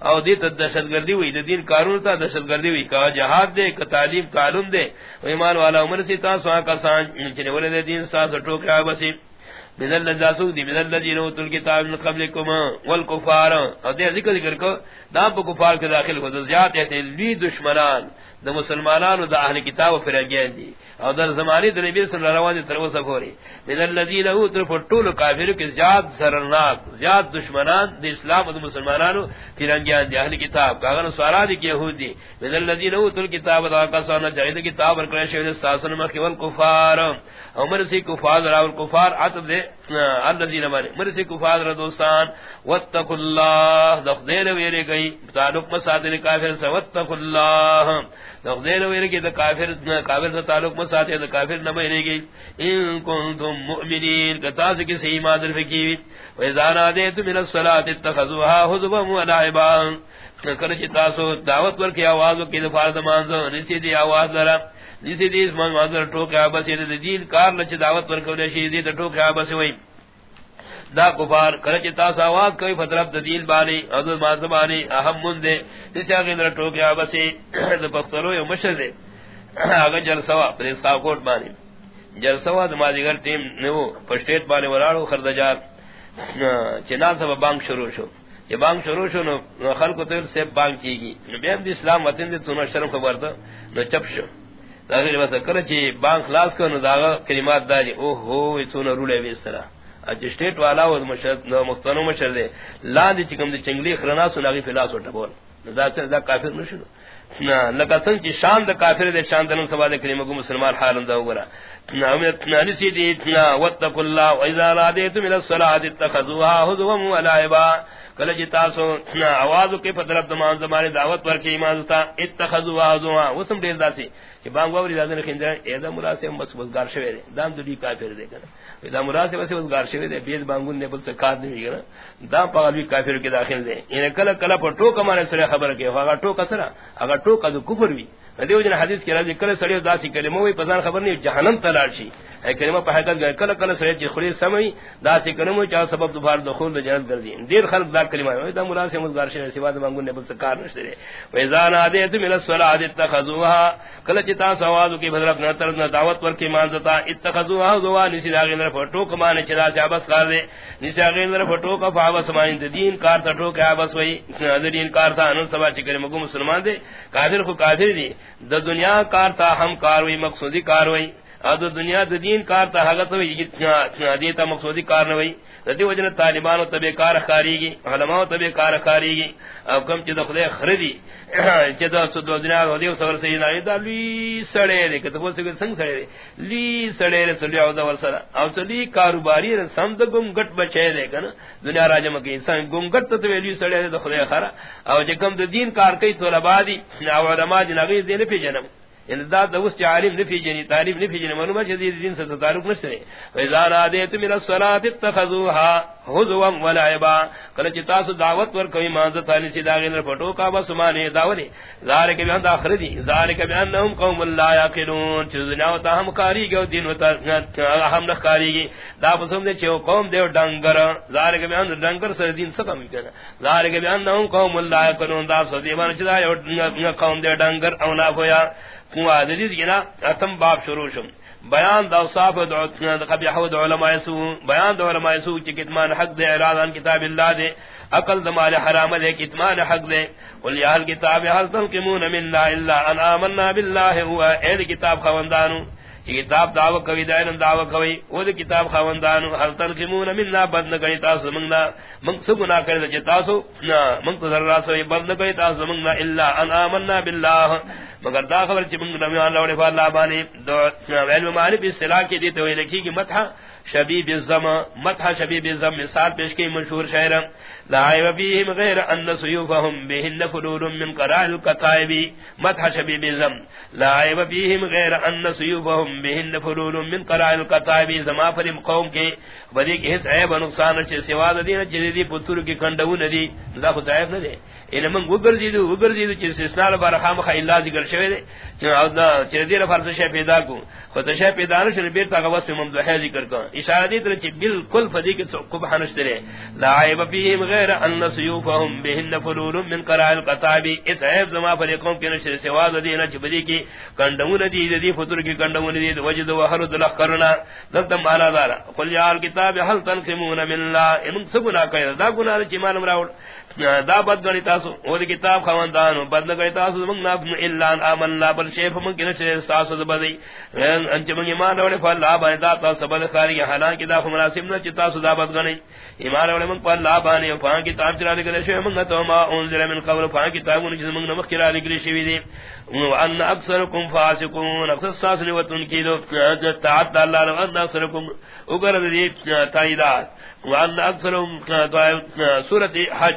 او دی دہشت گردی ہوئی دین قانون تا دہشت گردی ہوئی. کا جہاد دے، کا تعلیم قانون دے. ایمان والا عمر سے تاسو کا سان چنے ولے دین تاسو ٹوکا بس من الذين دی من الذين اوتوا الكتاب من قبلكم والكفار اور دے ذکر ذکر کو، دا کفار کے داخل ہو زیادہ ہے لی دشمنان، دا مسلمانانو دا اہل کتاب فرنگیان دی. او در زمانی دا نبی صلی اللہ علیہ وسلم تر وصف ہو رہی. من اللذین اوتر فٹول کافر کی زیاد سرناک زیاد دشمنان، دا اسلام و دا مسلمانانو فرنگیان دی، اہل کتاب. کاغن سوارا دی کی یہود دی. من اللذین اوتر کتاب دا قصانا جائد کتاب ورکرن شوید ساسن مخی والکفار. او مرسی کفار را والکفار عطب دے اللذین مانی مرسی کفار را دوستان واتقوا اللہ دخدیر ویرے گئی، تعلق مسادر کافر سے واتقوا اللہ نقدین ویر کی دا کافر کافر سے تعلق مساتے کافر نہ مہنے گی ان کنتم مؤمنین، کتا سے کسی ایمان در فکی ویزان آدیتو من الصلاة اتخذوها حضبا ولعبا کرچی تاسو دعوت پر کی آوازو کی دفار دمانزو نسی دی آواز لرا۔ نسی دی اس منواز لرا ٹوک آبا سی دی دین کار لچی دعوت پر کولے شیدی دا ٹوک آبا سی دا کفار کرچ تاس آواز کوئی فطرف دا دیل بانی حضرت مازم اہم من دے۔ جس آگے در ٹوکیا بسی دا پخترو یا مشر دے۔ آگا جلسوا پر اسقاف کوٹ بانی۔ جلسوا دا مازیگر ٹیم نو پشتیت بانی ورارو خردجار۔ چنان سب بانک شروع شو۔ یہ بانک شروع شو نو خلق تیل سے بانک کی گی۔ نو بیم دی اسلام وطن دی تونو شرم خبر دا نو چپ شو۔ داخل بس کرچی بانک خلاص کرنو داغا کلمات داری اوہ ہو اتونا رولے بیسترہ اج سٹیٹ والا و مختنو مشر دے لاندی چکم دے چنگلی خرنا سناغی فلاس وٹا بول. دا سر دا کافر نشنو لکا سن چی شان دا کافر دے شان دنم سبا دے کلمہ کو مسلمان حالن دا ہوگرا نسی دیتنا واتقو اللہ و ایزا لا دیتو من الصلاة اتخذوها حضوهم و لائبا کل جی تاسو آوازو کے فطرف دمان زمانے دعوت پر کی ایمان تا اتخذوها حضوها وسم دیر دا سی کہ بانگ واوری دادن خندران ایدا مراسم بس وزگار شوے دے، دام تو دی کافر دے کنا ایدا مراسم بس وزگار شوے دے بیز بانگون نے بل سے کار نہیں کنا دام پاگل کافر کے داخل دے۔ یعنی کل کل پر ٹوک ہمارے سرے خبر کے اگر ٹوک اثر اگر ٹوک ادو کفر بھی دیو جن حدیث کے راضی کل سڑے داسی کلمہ وہی پزان خبر نہیں جہنم تلار شی اے کلمہ پہ حقیقت گئے کل کل سڑے چ خلی سمئی داسی کلمہ چا سبب دوبار دخول جنت کر دی دیر خلق دا کلمہ ہے دا مراد سے مزگار شے سوا مانگون نے بل سے کار نشتے دے ویزان ادیت من الصلاۃ اتخذوها. کل چتا سواد کی بدرت نہ تر نہ دعوت ور کی مان مانزتا اتخذوها زوا نسی دا گن فٹو کمان چلا چابس کر دے نسی گن فٹو کا فاوس مان دین کار تٹو کیا بس وئی دین کار تھا ان سبا چکر مگو مسلمان دے کافر کو کافر دی. دا دنیا کار تا ہم کاروئی مقصودی کاروئی وی ادو دنیا د دین کار ته هغه تا حقت ہوئی دیتا مقصودی کار نہ ہوئی ردی وجن طالبان و تبے کار خاری گی علماء و کار خاری او کم چې د چ دخلے خردی چ دا سود دنیا و دیو سور سی نہ دا لی سڑے دے کہ تو سگ سنگ سڑے دے لی سڑے رے او دا ور سرا او سلی کاروباری سم د گم گٹ بچے دے کنا دنیا راج مکی انسان گم گٹ تو لی سڑے دے دخلے خرا او جے کم د دین کار کئی تو لبادی او علماء جن اگے دین پہ جنم یعنی دا دوست عالم نفی جنی تعریف نفی جنی معلومہ شدید دین سے تعارف نشتے فیضا نادیت من الصلاة اتخذوها حضوا ولعبا کلچ تاس دعوت ور کوئی مانزت آنی سی داغین رفٹو کا بس مانے داولی ذارک بیان داخر دی ذارک بیان نهم قوم اللہ یاقلون. چیز دنیاوتا ہم کاری گی و دین وتا ہم نخ کاری گی دا بسم دے چھو قوم دے ڈنگر ذارک بیان ڈنگر سر دین سکم کنا ذارک بیان نهم قوم اللہ یاقلون. دا سدیبان چیزا قوم دے ڈنگر اونا کویا اتم باب شروع شم. بیان دا اوصاف صاف قبیح ود علماء سو بیان دا علماء سو چی کتمان حق دے، اعلان عن کتاب اللہ دے، عقل دمال حرام دے، کتمان حق دے۔ قل یا اہل کتاب هل تنقمون لا اللہ ان آمنا باللہ، ہوا اے کتاب خواندانو خوندانو کتاب دعو کوي دائن دعو کوي او دې کتاب خواندانو هل تلقمون منا، بد نګی تاسو موږ موږ څه ګناه کړل چې تاسو نه موږ ته ذرا سوې بد نګی تاسو موږ الا ان آمنا بالله. مگر دا خبر چې موږ نبی الله علیه الله باندې، دو، علم معرفت اصطلاح کې دي ته ویل کیږي متح شبیب الزم متح شبیب الزم مثال پیش کی مشہور شاعر لا عیب غیر ان سیوفہم بہن فلول من قراء القطائب. متح شبیب الزم. لا عیب غیر ان سیوفہم بہن فلول من قراء القطائب. زما پر قوم کے بدی کہ اس عیب نقصان چ سوا دین جدی پتر کی کنڈو ندی. دا خو عیب نہ دے ان یعنی من گگر دی گگر دی چ استثناء بر خام خ الا ذکر شوی دے. چ او دا چ دی فرض شے پیدا کو. خو تے شے پیدا نہ چ بیر تا گوس مم ذکر کو اشارہ دی تر چ بالکل فدی کے کو بہنش ترے لا عیب فیہم غیر ان سیوفہم. بہن فلول من قراء القطائب اس عیب زما پر قوم کے نشر سوا دین چ بدی کی کنڈو ندی دی فطر کی کنڈو ندی وجد وحر وحرد کرنا. لتم علی دار قل یا الکتاب، هل تنقمون من الله ان سبنا کہ دا گناہ چ مان راول دا بد گنی تاسو. او دی کتاب خواندان بد گنی تاسو من نہ الا ان امنا بل شیف من کہ نشر تاسو بدی ان چ من ایمان والے فلا با دا تاسو بد خاری حالان کی دا مناسب نہ چ تاسو دا بد گنی. ایمان والے من پر لا بانی پان کتاب چلا دے گلے من تو ما انزل من قبل پان کتاب من من نمک کرا دے گلے شوی دی وان اکثرکم فاسقون. اکثر ساس لوتن کی لو تعت اللہ لو ان اکثرکم. اگر دی تایدات وان اکثرهم سورۃ حج.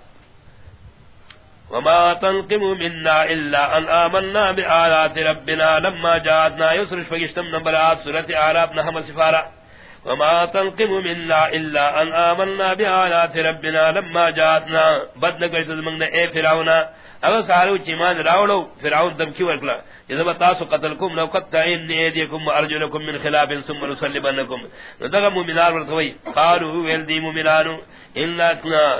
وما تنقم منا الا ان آمنا بآلات ربنا لما جاءتنا يسر شفقشتم نمبرات سورة عراب نحم سفارة. وما تنقم منا الا ان آمنا بآلات ربنا لما جاءتنا. بدنا قلت زمنا اے فراؤنا. اگر سارو چیمان راولو فرعون دمکی ورکلا. اذا بتاسو قتلکم لو قطعین ایدیکم ارجلکم من خلاف ثم نسلبنکم ندغ مومنان ورتوی قالوا ویل مومنانو الا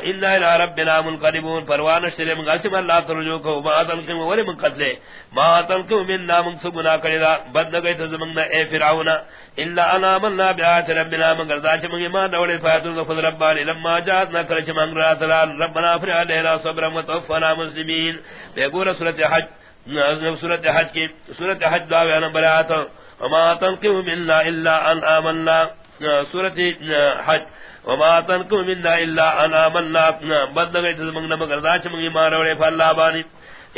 الا الى ربنا منقلبون. پروان شرم غاسم اللہ ترجو کو ما تنکم ولی من قتل ما تنکم من نام سبنا کلا بد گئی تزمن اے فرعون. الا انا من لا بیات ربنا من گرداچ من ما دولے فاتو فضل ربنا لما جاءت نہ کرچ من رات ربنا فر علینا صبر متوفنا مسلمین. بے گور حج. سورۃ حج کی سورۃ حج دا نمبر آتا وما تنکم منا الا ان آمنا. سورۃ حج. وما تنكم منا الا انا منا بد گئی تو منگ نہ کردا چ منگ مار وڑے فلا بانی.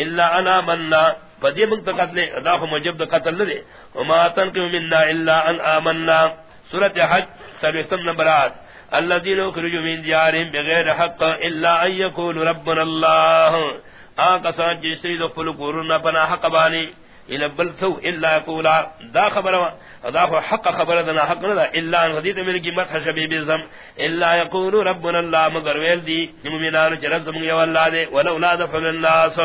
الا انا منا بدی منگ قتل ادا ہو مجب قتل دے. وما تنكم منا الا ان امنا سورۃ حج سبع نمبرات الذين خرجوا من ديارهم بغير حق الا ان يقول ربنا الله. آقا جسری جی دو فلو قرون پنا حق بانی الى بلثو الا يقولا دا خبر دا حق خبر دنا حق ندا الا ان غدیت من کی مدح شبیب الزم، الا يقول ربنا الله مگر ویل دی مومنان چرز من یو الله دے ولو لا دفل الناس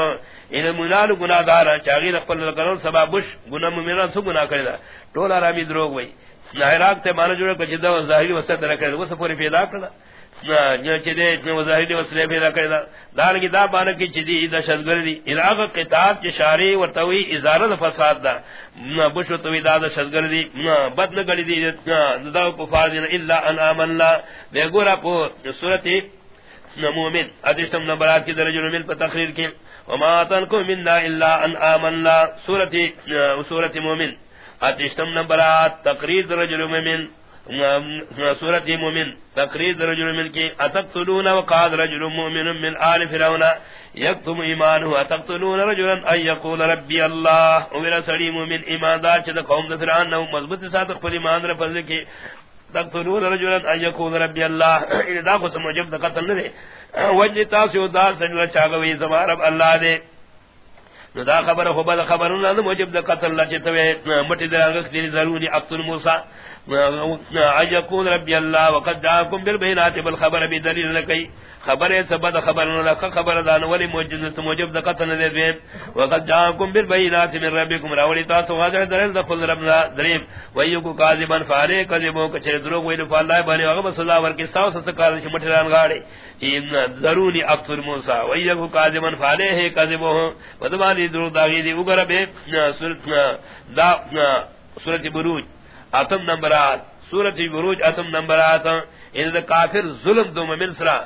ان المنال گناہگار چاغیر خپل کرن سبب بش، گناہ مومنان سو گناہ کردا ٹولا رامی دروغ وئی نہراک تے مان جوڑ کچھ دا ظاہری وسط رکھے وہ سفر پیدا کرنا وظاہری وسلے پیدا دار کی دا گردی علاقہ فساد دا. بشو دا دہشت گردی نہ گڑی دی دا الا ان آمنا. بے گورا مومن. ادشتم نمبرات کی درجہ مومن پر تقریر کی. وما تنکم منا الا ان آمنا. مومن. ادشتم نمبرات تقریر درجہ مومن. سورت مومن تقریر رجل من کی اتقتلون وقاد رجل مومن من آل فرعون یکتم ایمانه اتقتلون رجلا ان یقول ربی اللہ اولا سڑی مومن ایماندار چیز قوم دا فرعون نو مضبط ساتھ اقبل ایمان در فضل کی تقتلون رجلا ان یقول ربی اللہ انہی دا قسم وجب دا قتل ندے. <clears throat> وجہ تاسیو دا سجل چاگوی زمان رب اللہ دے. نو دا خبر ہو بد خبر نہ موجب دا قتل اللہ چتوے مٹی درانگس دی ضروری اقتل موسی ایکون ربی اللہ وقد جاءکم بالبینات بالخبر بدلیل لکی خبر ہے سبد خبر لک خبر دان ولی موجد موجب دقتن دے دے وقد جاءکم بالبینات من ربکم راولی تا تو حاضر دلیل دخل ربنا دریم. ویکو کاذبا فارے کذبو کچھ دروغ ویل فاللہ بنی وغم صلی اللہ ورکی. ساو سسکار چھ مٹران گاڑی ان ضروری اکثر موسی ویکو کاذبا فارے ہے کذبو ودبانی دروغ داغی دی. اگر بے سورت دا سورت بروج. اتم نمبرات سورت بروج اتم نمبرات یعنی ان کافر ظلم دو من سرا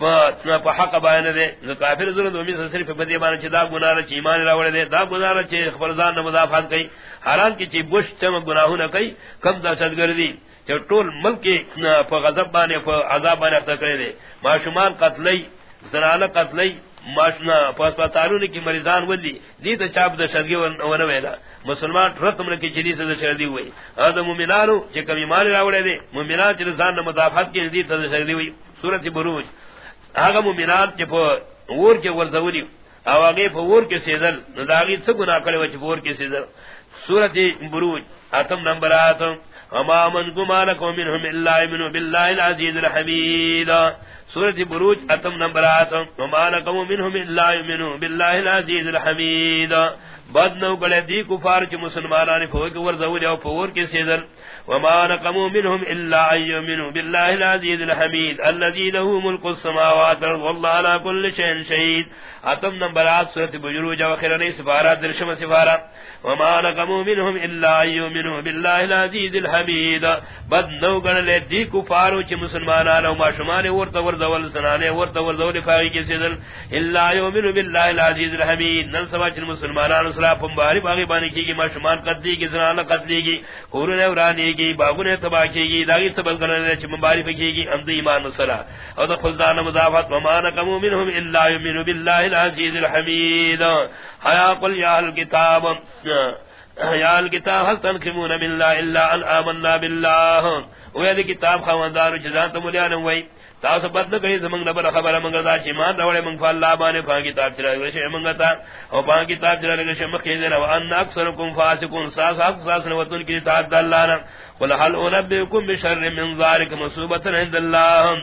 پا حق بیان دے کافر ظلم دو من صرف بدی بان چھ دا گناہ چھ ایمان راوڑ دے، دا گناہ چھ خبرزان مضافات کئی، حالان کی چھ بش چم گناہوں نہ کئی، کم دہشت گردی چھ ٹول ملک پا غضب بانے پا عذاب بانے اختر کرے دے۔ معشومان قتلی، زنانہ قتلی ماشنا پاسپتالوں کی مریضان ودی دی تو چاپ د شرگی ون ویلا مسلمان رتم کی چلی سے شردی ہوئی اد مومنانو کہ کمی مال راوڑے دے مومنان چر زان مدافعت کی دی تو شردی ہوئی سورۃ بروج. اگا مومنان چ پو اور کے ور او اگے پو اور کے سیدل نداغی سے گناہ کرے وچ پور کے سیدل سورۃ بروج، اتم نمبر اتم وما من گمانکم منهم الا من بالله العزیز الحمید سورت بروج اتم نمبر آتم وما لکم منهم اللہ یمنو باللہ العزیز الحمید بد نو گلے دی کفار چ مسلمانان فوق ور زوج او فور کے سیدر وما نقموا منهم الا ان يؤمنوا بالله العزيز الحميد الذي له ملك السماوات والارض والله على كل شيء شهيد۔ اتم نمبرات سورۃ بجروج اخر نے سفارات درشم سفارات وما نقموا منهم الا يؤمنوا بالله العزيز الحميد بد نو گلے دی کفار چ مسلمانان او ما شمان ور تو ور زول سنانے ور تو ور زول فائی کے سیدر الا يؤمنوا بالله العزيز الحميد نن سوا چ مسلمانان اسرا پمباری باغی بانی کی ما شمان قدی کی زنان قتلی کی قرن اورانی کی باغوں نے تباہ کی گی، داغی سبب کرنے چ مبارک کی گی ام ایمان صلا او تو خلدان مضافت ومان کم منهم الا یؤمن بالله العزیز الحمید حیا قل یا الکتاب یا الکتاب هل تنکمون بالله الا ان آمنا بالله؟ وہ یہ کتاب خواندار جزاں تو ملیان تاسو بد کئی زمنگ نبر خبر منگا دا چی مان روڑے منگ فاللہ بانے فان کتاب چلا گئے شئی منگا تا او فان کتاب چلا گئے شئی مخی دینا وان اکثر کم فاسکون ساس حق ساس نوتن کی تاعت دلانا قل حل انبیکم بشر من ذارک مصوبتا عند اللہ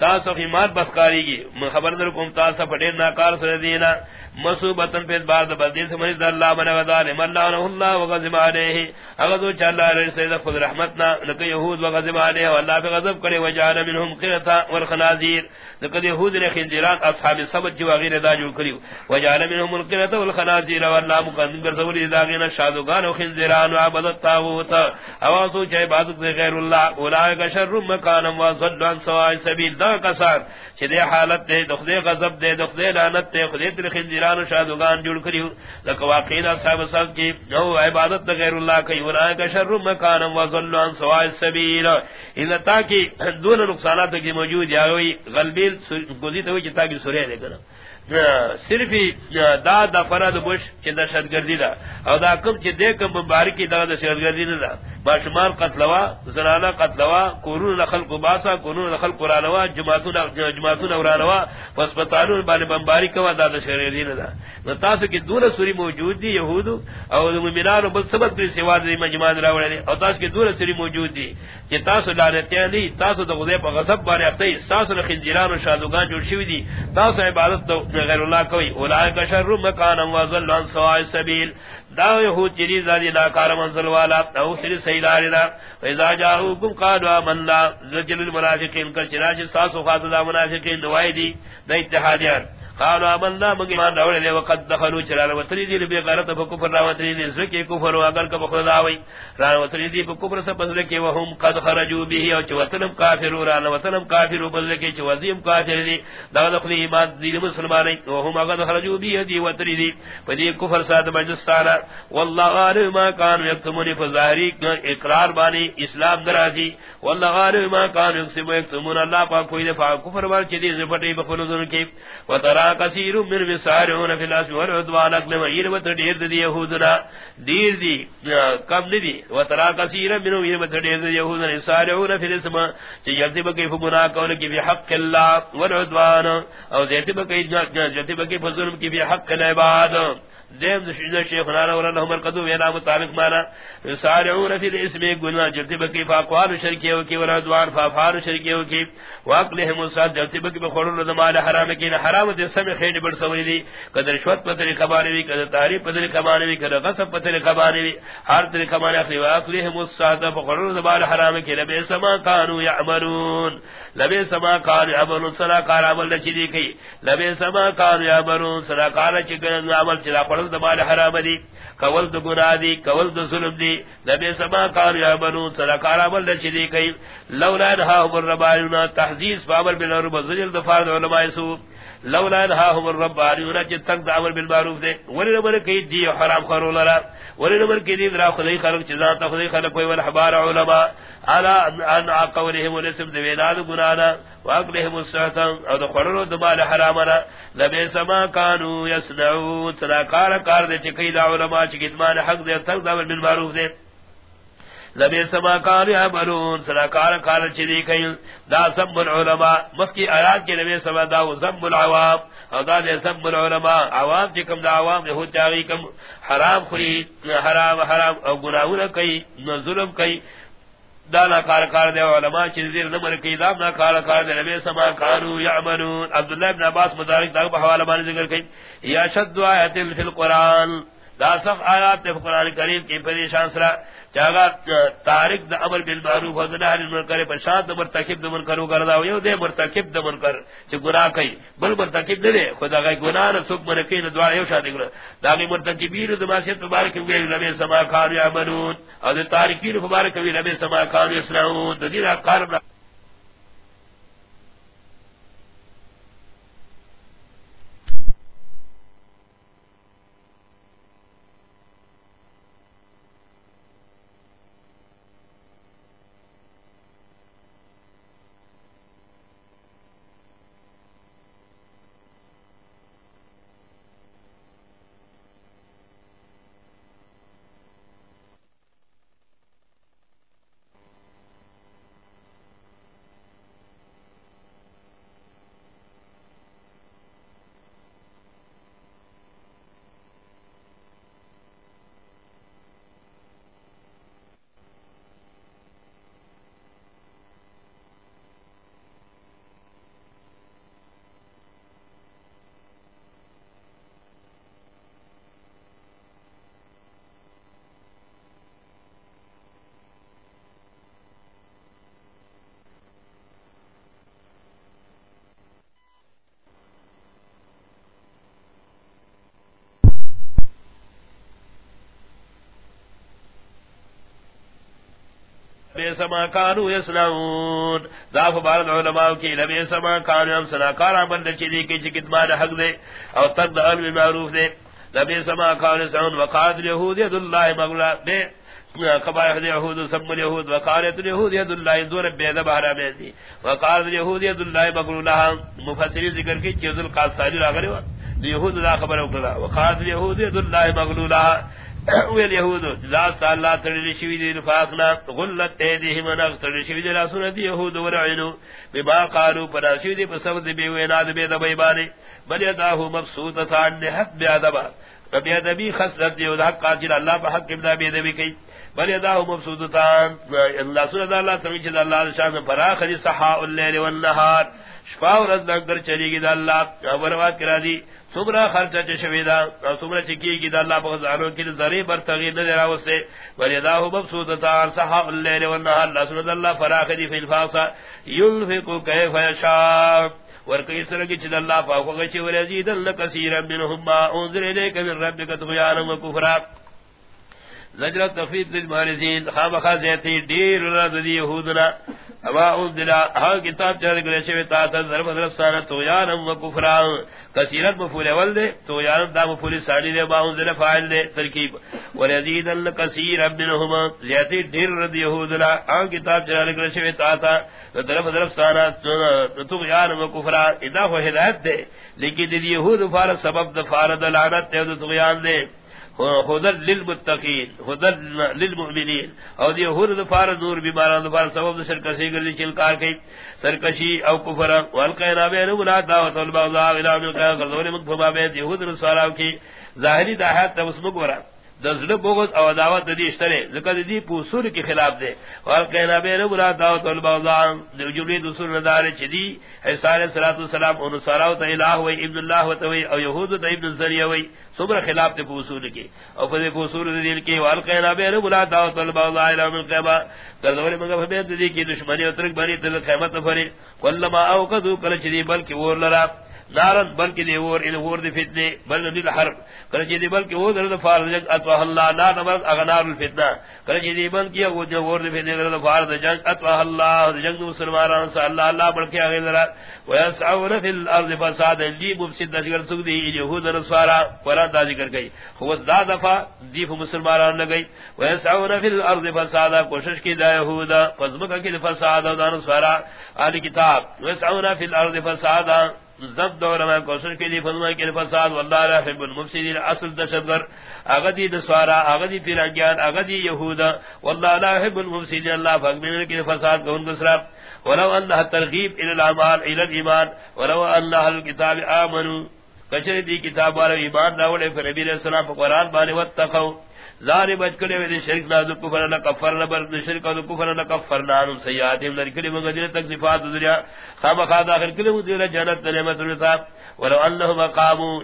تاسو خیمات بسکاری گی خبر در کم تاسو پٹیر ناکار سر دینا مصوبتن پیس بار دا بدی سے مرید اللہ من وظالم. اللہ ونہ اللہ وغزم علیہ اغزو چا اللہ رسید خود رحمتنا لکہ یہود وغزم علیہ واللہ پہ غزب کرے وجعل منہم قرطا والخنازیر. لکہ یہود نے خنزیران اصحاب سبت جو وغیر دا جو کریو وجعل منہم القرطا والخنازیر واللہ مقدر زوری داغین شادوگان وخنزیران وعبدت تاغوتا اواسو چا عبادت غیر اللہ اولائک شر مکانم وصدو عن سوائی سبیل دا کسان چھ دے حالت دے دخدے غزب دے دخدے لانت دے خدے تر خنزیران پیران و شادوگان جوڑ کریو لکا واقعیدہ صاحب صاحب کی جو عبادت غیر اللہ کی ونائے کا شر مکانم و ظلو عن سوائے السبیل. اذا تاکی دون نقصانات کی موجود یا ہوئی غلبیل گزیتا ہوئی چی تاکی سورے دے کنا صرف دا دا فرد بش چی دشت گردی دا او دا کم چی دے کم مبارکی دا دشت گردی نه دا باشمار قتلوا زنانا قتلوا قرون نخل کو باسا قرون نخل قرانوا جماعتون اورانوا واسپتالون بانی بمباری کوا دا دشت گردی دا نتاسو کی دون سوری موجود دی یہودو او دا ممنانو بل سبت پر سوا دی مجمعات راوڑا دی او تاسو کی دون سوری موجود دی چی تاسو لانتیان دی تاسو دا غزے پا غصب بانی اختی تاسو نخنجران و شادوگان جوڑ شوی دی تاسو عبادت دا غیر اللہ کوئی، اولائک شر مکانا وظل عن سوائی سبیل دا یہود چیری زادی لا کار منزل والا او سری دیلارنا فإذا جاءوكم قالوا آمنا۔ زجل المنافقین کر چناش ساسو خاطدا منافقین نوائی دی، دا اتحادیان۔ قالوا آمنا من ایمان راوڑے لے وقد دخلوا چلال وطری دی لبی غلط فکفر را وطری دی زکی کفر واگر کب خود آوئی را وطری دی فکفر سپس لکی وهم قد خرجو بھی او چو وطنم کافرو، را وطنم کافرو بس لکی چو وزیم کافر دی دا دخل ایمان دی مسلمانی وهم قد خرجو بھی دی وطری دی فدی کفر ساد مجستانا واللہ غالب ما کانو یکتمونی فظاہری اقرار بانی اسلام درازی واللہ غالب ما کانو یکسمو یکتمون اللہ پاک کوئی دفع کفر بار چی دی زفتی بخلوزن کی وطرا کثیر من وسارون فی الاس والعدوان اقل ویر وتر دیر دی یہودنا دیر دی کم دی ترا کثیر من ویر وتر دیر دی یہودنا سارون فی الاسم چی یذب کی فمنا کون کی بحق اللہ والعدوان او ذات بکی ذات بکی فظلم کی بحق العباد. دیم دشیدہ شیخ نانا ورنہ ہمر قدو وینا مطابق مانا سارعون فی الاسم گناہ جرتب کی فاقوال شرکیو کی ورادوان فافار شرکیو کی واقلہم الساد جرتب کی بخورل دمال حرام کی حرام دے سمی خیلی بڑ سوری دی قدر شوت پتر کبانی وی، قدر تاریب پتر کبانی وی، قدر غصب پتر کبانی وی، ہر تر کبانی اخلی واقلہم الساد بخورل دمال حرام کی لبی سما کانو یعملون لبی سما کانو یعملون سناکار عمل لچی دی کی لبی سما کانو یعملون سناکار چکن عمل چلا پڑھ حرم د مال حرام دی، کول د گناہ دی، کول د ظلم دی. نبی سما کار یا بنو سرکار عمل دچ دی کئی لولا انها الربائنا تحذیز فامر بالعرب بزجل د فرض علماء سو. لولا انها الربائنا جتن دعور بالمعروف دے ولی نمبر کی دی حرام خرو لرا ولی نمبر کی دی را خدای خلق چیزان تا خدای خلق کوئی والحبار علماء. على ان قولهم الاسم دویناد گنانا. واقلهم السعتم او دخلوا دمال حرامنا لبی سما کانو یسنعون سناکار کار دے چکی دا علماء چکی اتمان حق دے تک دا بالمعروف دے لبی سما کانو یعملون سناکار کار چکی کئی دا سب العلماء مفکی آیات کے لبی سما دا زم العوام. او دا دے سب العلماء، عوام چکم دا عوام یہود چاگی کم حرام خری حرام حرام او گناہونا کئی ظلم کئی. دا دانا کار کار دے علماء چیزیر نمر کی دام نا کار کار دے نبی سما کارو یعملون. عبداللہ ابن عباس مدارک دا بحوالہ بانی ذکر کئی یا شد آیت فی القرآن. دا سخ آیات تے قرآن کریم کی پریشان سرا چاگا تارک دا عمل بالمعروف و نهی عن المنکر، پر شاد مرتکب دا منکر کردا یو دے مرتکب دا منکر چ گناہ کئی۔ بل مرتکب دے دے خدا گئی گناہ نہ سب مرکی نہ دعا، یو شاد کرا دا گئی مرتکبین دا معصیت مبارک وی نبی سما کان یعملون او تارکین مبارک وی نبی سما کانو کان یسرون دین کار لبی سما کانو یسنعون ذاف بارد علماء کی لبی سما کانو یم سناکار عمل چی دی کی چکت مال حق دے. او تک دا علم معروف دے. لبی سما کانو یسنعون وقاد الیہود ید اللہ مغلا. دے قبائح الیہود سم الیہود وقالت الیہود ید اللہ دور بیدہ بہرہ بیدی وقالت الیہود ید اللہ مغلولہ مفسری ذکر کی چیز القاسانی راگرے وقت. یہود دا خبر اکلا وقالت الیہود ید اللہ مغلولہ <coughs> ویل یہود، ذات اللہ تعالی شوی دی نفاقنا، غلت ایدی من اغتر شوی دی رسول دی یہود ورعینو بما قالو پر شوی دی بسبب دی بی ویناد بی دبی بانی. بل یداہو مبسوط سان حق بی ادبا بے ادبی خصلت دی حق قاتل اللہ پہ حق ابن بے ادبی کی. بل یداہ مبسودتان اللہ سورت اللہ سمیچ دا اللہ شان فراخ دی صحاء اللیل والنہار. شفا و رزد اگر چلی گی دا اللہ. برواد کرا دی. سمرا خرچہ چشویدہ سمرا چکی گی دا اللہ پہ غزانوں کی ذری بر تغیر نظر آوستے بل یداہ مبسودتان صحاء اللیل والنہار. اللہ سورت اللہ فراخ دی فی الفاصہ یلفقو کیف یشاق ورکی سرگی چد اللہ فاقو چی ورزیدن لکسیرا منہم ما انظر الیک من ربک تغیانا و کفرات زجر تفید للمارزین خام خازیتی دیر رد دی یہودنا، اما انزلا ہاں کتاب چاہتے گلے شوی تاتا ضرب ضرب سانا تویانا و کفرا کثیرت مفول اول دے تویانا دا مفول سانی دے ما انزلا فائل دے، ترکیب. ورزیدن لکسیرا منہم زیادی دیر را رد یہودنا ہاں کتاب چاہتے گلے شوی تاتا ضرب ضرب سانا تویانا و کفرا ادا ہو ہدایت دے، لیکن دی یہود فارد سبب دفارد لعنت دے تویان دے. خدر للمتقین خدر للمؤمنین او دی ہر دفار نور بیماران دفار سبب سرکشی گردی چلکار کی سرکشی او کفر والقینا بین ملا دعوت والبغضاء الى من قیام کردوری مدفبا بین یہود رسولاو کی ظاہری داحیات تبسمک ورہ دزل بغض او دعوت دی اشترے ذکر دی پوسور کی خلاف دے اور کہنا بے رب لا دعوت البغضاء. جملے دوسر ندار چدی حسان صلوات والسلام ان سراو تے الہ و ابن اللہ و تو او یہود تے ابن ذریہ و صبر خلاف تے پوسور کی او پھر پوسور دی کی وال کہنا بے رب لا دعوت البغضاء الى من قبا کذور مگر بے دی کی دشمنی اترک بنی تے قیامت فری کلما او قذو کل چدی بلکہ ور لرا نارن بلکہ دی ور ان ور دی فتنے، بل دی حرب. کرچ دی بلکہ وہ در فار جنگ، اتوا اللہ نا نماز اغنار الفتنہ. کرچ دی بلکہ وہ جو ور دی فتنے در فار جنگ، اتوا اللہ جنگ مسلمانان صلی اللہ اللہ بلکہ اگے در و یسعون فی الارض فساد جی دی مفسد دشگر سگ دی یہود نصارا قران دا ذکر گئی ہو دا دفع، دی مسلمانان نہ گئی. و یسعون فی الارض فساد، کوشش کی دا یہود فزمک کی فساد، دا نصارا اہل کتاب. و یسعون فی الارض فساد زب دور میں کوشش کے لیے فرما کے فساد واللہ رحم المفسدین، اصل دشگر اگدی دسوارا اگدی پیرانگیان اگدی یہودا واللہ لا يحب المفسدین، اللہ فقمن کے فساد کو ان گسرا ولو انها ترغیب الى الاعمال الى الايمان ولو انها الكتاب امنوا کچری دی کتاب والے ایمان راولے پھر نبی علیہ السلام قرآن بانے واتقوا زار بچ کلے وی شرک نہ ذو کفر نہ کفر نہ بر شرک نہ کفر نہ کفر نہ ان سیئات نہ کلے مگر دل تک صفات دنیا خام خا داخل کلے مدیر جنت نعمت رتا ولو انه مقاموا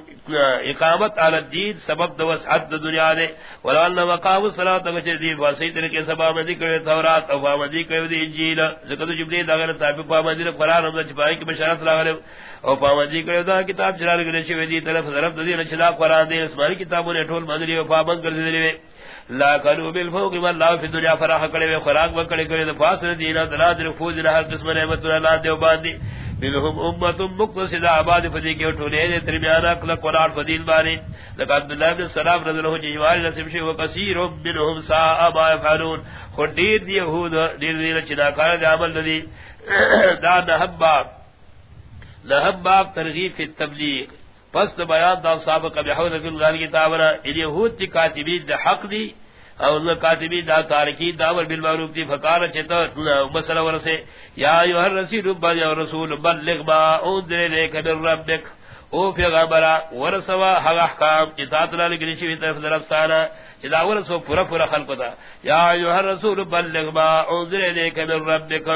اقامت على الدين سبب دو حد دنیا دے ولو انه مقام الصلاه وجه دی واسطے طریقے سبب میں ذکر تورات او ما ذکر دی انجیل ذکر جبرائیل دا تابع پا مدیر قران ہم چھپائی کی بشارت لگا او پامدی کرے دا کتاب چرال گنے چھ دی طرف طرف دی نہ چلا قران دے اسمانی کتابوں نے ٹول مدری او پابند کر دی لا کرو بالفوق ما لا فی دنیا فراح کرے خوراک وکڑے کرے تو پاس دینا دراد فوز نہ ہر قسم نعمت اللہ دے باندی منهم امه مقتصد آباد فدی کے ٹھولے دے درمیان اکل قران فضیل بانی لقد عبد الله بن سلام رضی اللہ عنہ جوار نصیب شی وکثیر منهم ساء ما يفعلون. خدیر یہود دیر دیر چنا کار دے عمل دی <coughs> دا نحبا لہب باب ترغیب فی التبلیغ. پس دا بیان دا سابق بحوض اللہ کتابنا الیہود تی کاتبی دا حق دی، او اللہ کاتبی دا تارکی داور بالمعروف دی فقار چتا مسئلہ ورسے، یا ایوہ الرسول بل یا رسول بلغ با اندر لیک من ربک، او پیغمبرا ورسوا حق احکام اطاعت اللہ لگنی شوی طرف درفستانا چدا ورسوا پورا پورا خلق دا، یا ایوہ الرسول بلغ با اندر لیک من ربک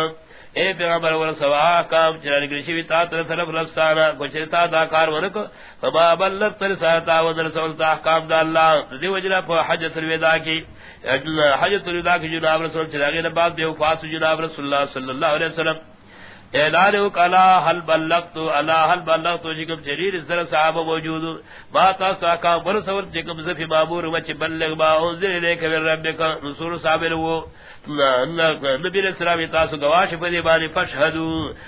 اے پیغمبر ور سوا کام چرن چرانی گرشی تا تر طرف رستانا کچھ تا دا کار ورکو، فما بلغت رسالتا و رسولتا احکام دا اللہ، دی وجنا پر حجت الوداع کی حجت الوداع کی جناب رسول چراغی نے بعد بے وفات جناب رسول اللہ صلی اللہ علیہ وسلم۔ اعلان کلا حل بلغت، الا حل بلغت، جکم شریر اس طرح صحابہ موجود۔ ما تا ساکا برسور جکم زفی مامور وچ بلغ، ما انزل الیک من ربک، رسول صابر وہ نبی علیہ السلام تاسو گواش پدی بانی فشہدو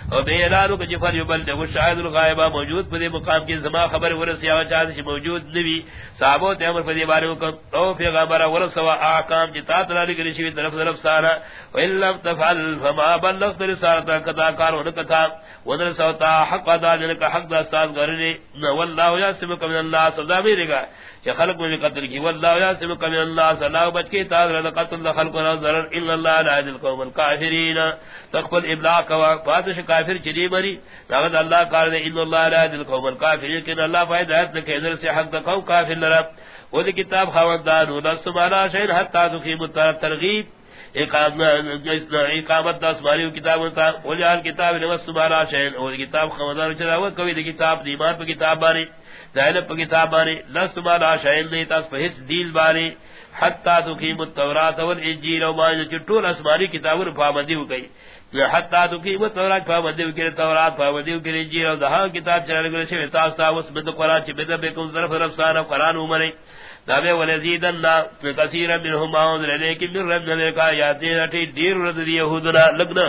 او بے اعلانو کچھ فر یبلد و شاہد الغائبہ موجود پدی مقام کی زمان خبر ورسی آوہ چاہتا چی موجود نبی صحابو تیمر پدی بانی وکم او پیغامر ورسوا آقام جی تاتنا لگنی شوی طرف طرف سارا و ان لم تفعل فما بلغت رسالتا کتا کار ونکتا ونر سوتا حق ادا جنکا حق دا استاد گرنی واللہ یاسمک من اللہ صدا میرے گا کہ خلق میں قتل کی واللہ یاسمک من اللہ صلاح بچ کے تاز رد قتل خلق و ضرر ان ان اللہ لا عدل قوم الكافرین تقبل ابلاغ کوا فاتش کافر چلی مری۔ ناغد اللہ کار دے، ان اللہ لا عدل قوم الكافرین کہ اللہ فائد حد لکے ادھر سے حق دا قوم کافر لرا وہ کتاب خواندان ونسم علا شہر حتی دخیم الترغیب اقامت دس ماری کتاب ہوتا وجال کتاب نمس مارا شہن اور کتاب خمدار چلا وہ کوئی کتاب ایمان پہ کتاب باری دائل پہ کتاب باری لس مارا شہن نہیں تاس پہ دیل باری حتا تقیم التوراۃ والانجیل وما جتول اسمانی کتاب پابندی ہو گئی حتا تقیم التوراۃ پابندی ہو گئی تورات پابندی ہو گئی انجیل اور دہاں کتاب چلا گئے شوی تاستا اس بد قران چ بد بدر بکن ظرف رفسان قرآن عمریں دابے ولزید اللہ کثیر منهم انذر لیکن من رب نے کہا یا تی دیر رد یہودنا لگنا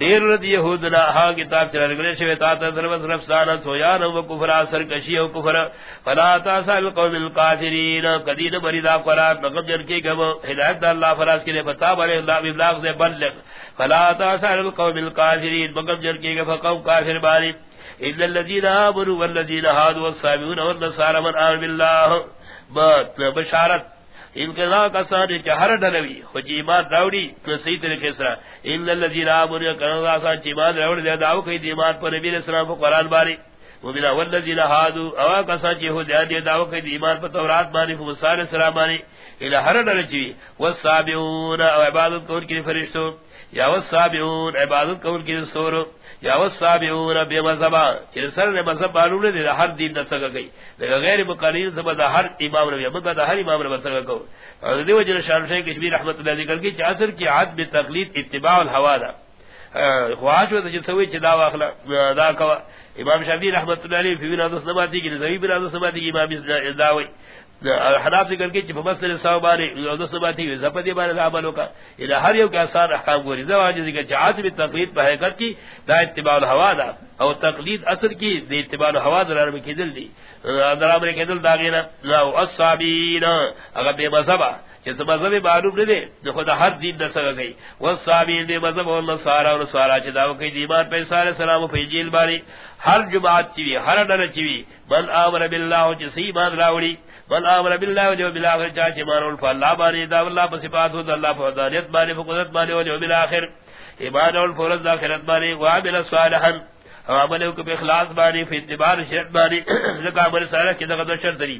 دیر رد یہودنا ہا کتاب چلا گلے شے تا تا سرب سرب سان سویا نو کفر اثر کشی او کفر فلا تاسل قوم الکافرین قدید بریدا قرا مگر جن کی گم ہدایت اللہ فراز کے لیے بتا بڑے اللہ ابلاغ سے بلغ فلا تاسل القوم الکافرین مگر جن کی گم قوم کافر باری ان الذين امنوا والذين هادوا والصابئون والنصارى من امن بالله بشارت ان کے ذا کا سارے چہر ڈلوی خوچی ایمان راوڑی تو صحیح طریقے سے ان الذين امنوا كانوا سان ایمان راوڑ دے داو کہ ایمان پر نبی علیہ السلام کو قران باری ومن والذين هادوا او کا سان ہو دے داو کہ ایمان پر تورات باری موسی السلام باری الى ہر ڈلچی والصابئون عبادت کو کی فرشتوں یا والصابئون، عبادت کو کی سورو. یا والصابئون بمذهب کہ سر نے مذہب معلوم نے ہر دین نہ گئی. لیکن غیر مقرر سب ہر امام نے مگر ہر امام نے سکا کو اور دیو جن شان شیخ کشمیر رحمتہ اللہ ذکر کی چاثر کی عاد بتقلید اتباع الهوا دا. خواہش ہو تو سوئی چدا واخلا، دا کوا. امام شافعی رحمتہ اللہ علیہ فی بنا نماتی کی نظری بنا دس نماتی کی امام داوی. حناف ذکر کی چھ مسل صاحب بارے او دس بات ہی زپدی بارے عملوں کا الہ ہر یو کے اثر احکام گوری۔ زواج ذکر چاہت بھی تقلید پہ حقیقت کی، دا اتباع الہوا دا۔ او تقلید اثر کی دی اتباع الہوا در میں کی دل دی۔ در میں کی دل دا گینا لا اصحابین اگر بے مذہب جس مذہب معلوم نہ دے جو خدا ہر دین نہ سکا گئی۔ وہ صابین دے مذہب اور نصارا اور نصارا سوارا چدا کہ ایمان پہ سارے سلام پہ جیل باری۔ ہر جماعت چوی ہر ڈر چوی من امر بالله جس ایمان راوڑی بل امر بالله جو بالآخر چا چ مانول فالله باری دا اللہ پر صفات ہو اللہ پر بانی فقدت بانی باری و جو بالاخر ایمان اول فورت داخرت بانی، و صالحا عمل کو اخلاص بانی، فی اتبار شرط بانی <clears throat> ذکر عمل صالح کی دقدر شرط دی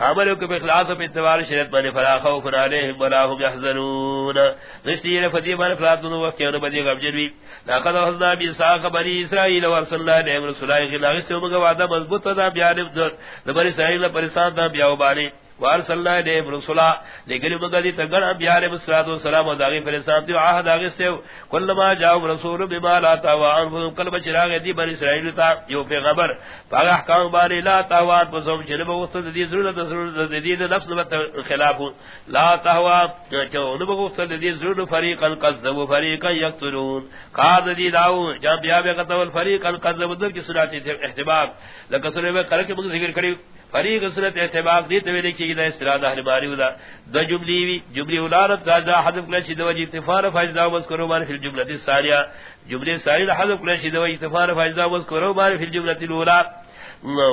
عملو کہ اخلاص و اعتبار شریعت من فلا خوف علیہم ولا هم يحزنون نشتیر فدی بار فلات نو وقت یون بدی غم جنوی. لقد حضنا بی ساق بنی اسرائیل و رسول اللہ علیہ رسولائی غلاغی سے امگا وعدہ مضبوط دا بیانب دا بنی اسرائیل پریسان دا بیاو بانی. وار صلی اللہ علیہ رسولا لیکن مگدی تگن انبیاء علیہ الصلوۃ والسلام و داغی فرستان دی عہد داغی سے کل ما جاء رسول بما لا توا کل بچراغ دی بنی اسرائیل تا یو پیغمبر پاگ احکام باری لا توا بزم چلے بوست دی ضرورت ضرورت دی دی نفس نبت خلاف لا توا جو نو بوست دی ضرورت فریقا قذب فریقا یقتلون قاد دی داو جب بیا بیا قتل فریقا قذب در کی سنت احتباب لکسرے میں کر کے ذکر کری فریق صورت اعتباق دی تو لکھی گئی استراد اہل باری ودا دو جملی وی جملی ولارت تازا حذف کلا شد وجی اتفار فاجدا مذکروا بار فی الجملہ الثانیہ. جملی ثانی حذف کلا شد وجی اتفار فاجدا مذکروا بار فی الجملہ الاولى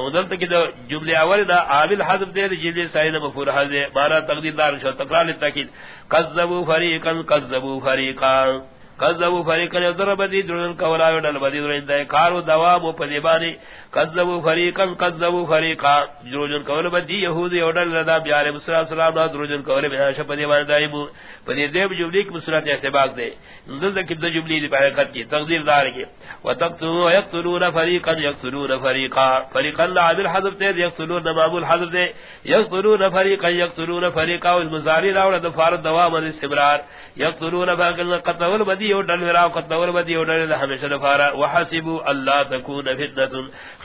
ودلت کی دو جملی اول دا عامل حذف دے جملی ثانی مفعول حذف معنی تقدیر دار شو تکرار للتاکید کذبوا فریقا کذبوا فریقا. کذبوا فریقا ضرب دی درن کولا ودل بدی درن دے کارو دوام پدیبانی کذبوا فریقا کذبوا فریقا. دروجن کول بدی یہودی ودل رضا بیار مصری السلام دا دروجن کول بنا ش پدیبان دائم پدی دیو جملی کی مسرات احتباق دے. نزل کی دو جملی دی برکت کی. تقدیر دار کی. وتقتلوا یقتلون فریقا یقتلون فریقا فریقا العدل حذف تے یقتلون معمول حذف تے. یقتلون فریقا یقتلون فریقا والمزاری راول دفار دوام الاستمرار یقتلون فریقا قتل بدی بدی او ڈل را قتل بدی او ڈل ہمیشہ دفارا وحسبوا اللہ تکون فتنہ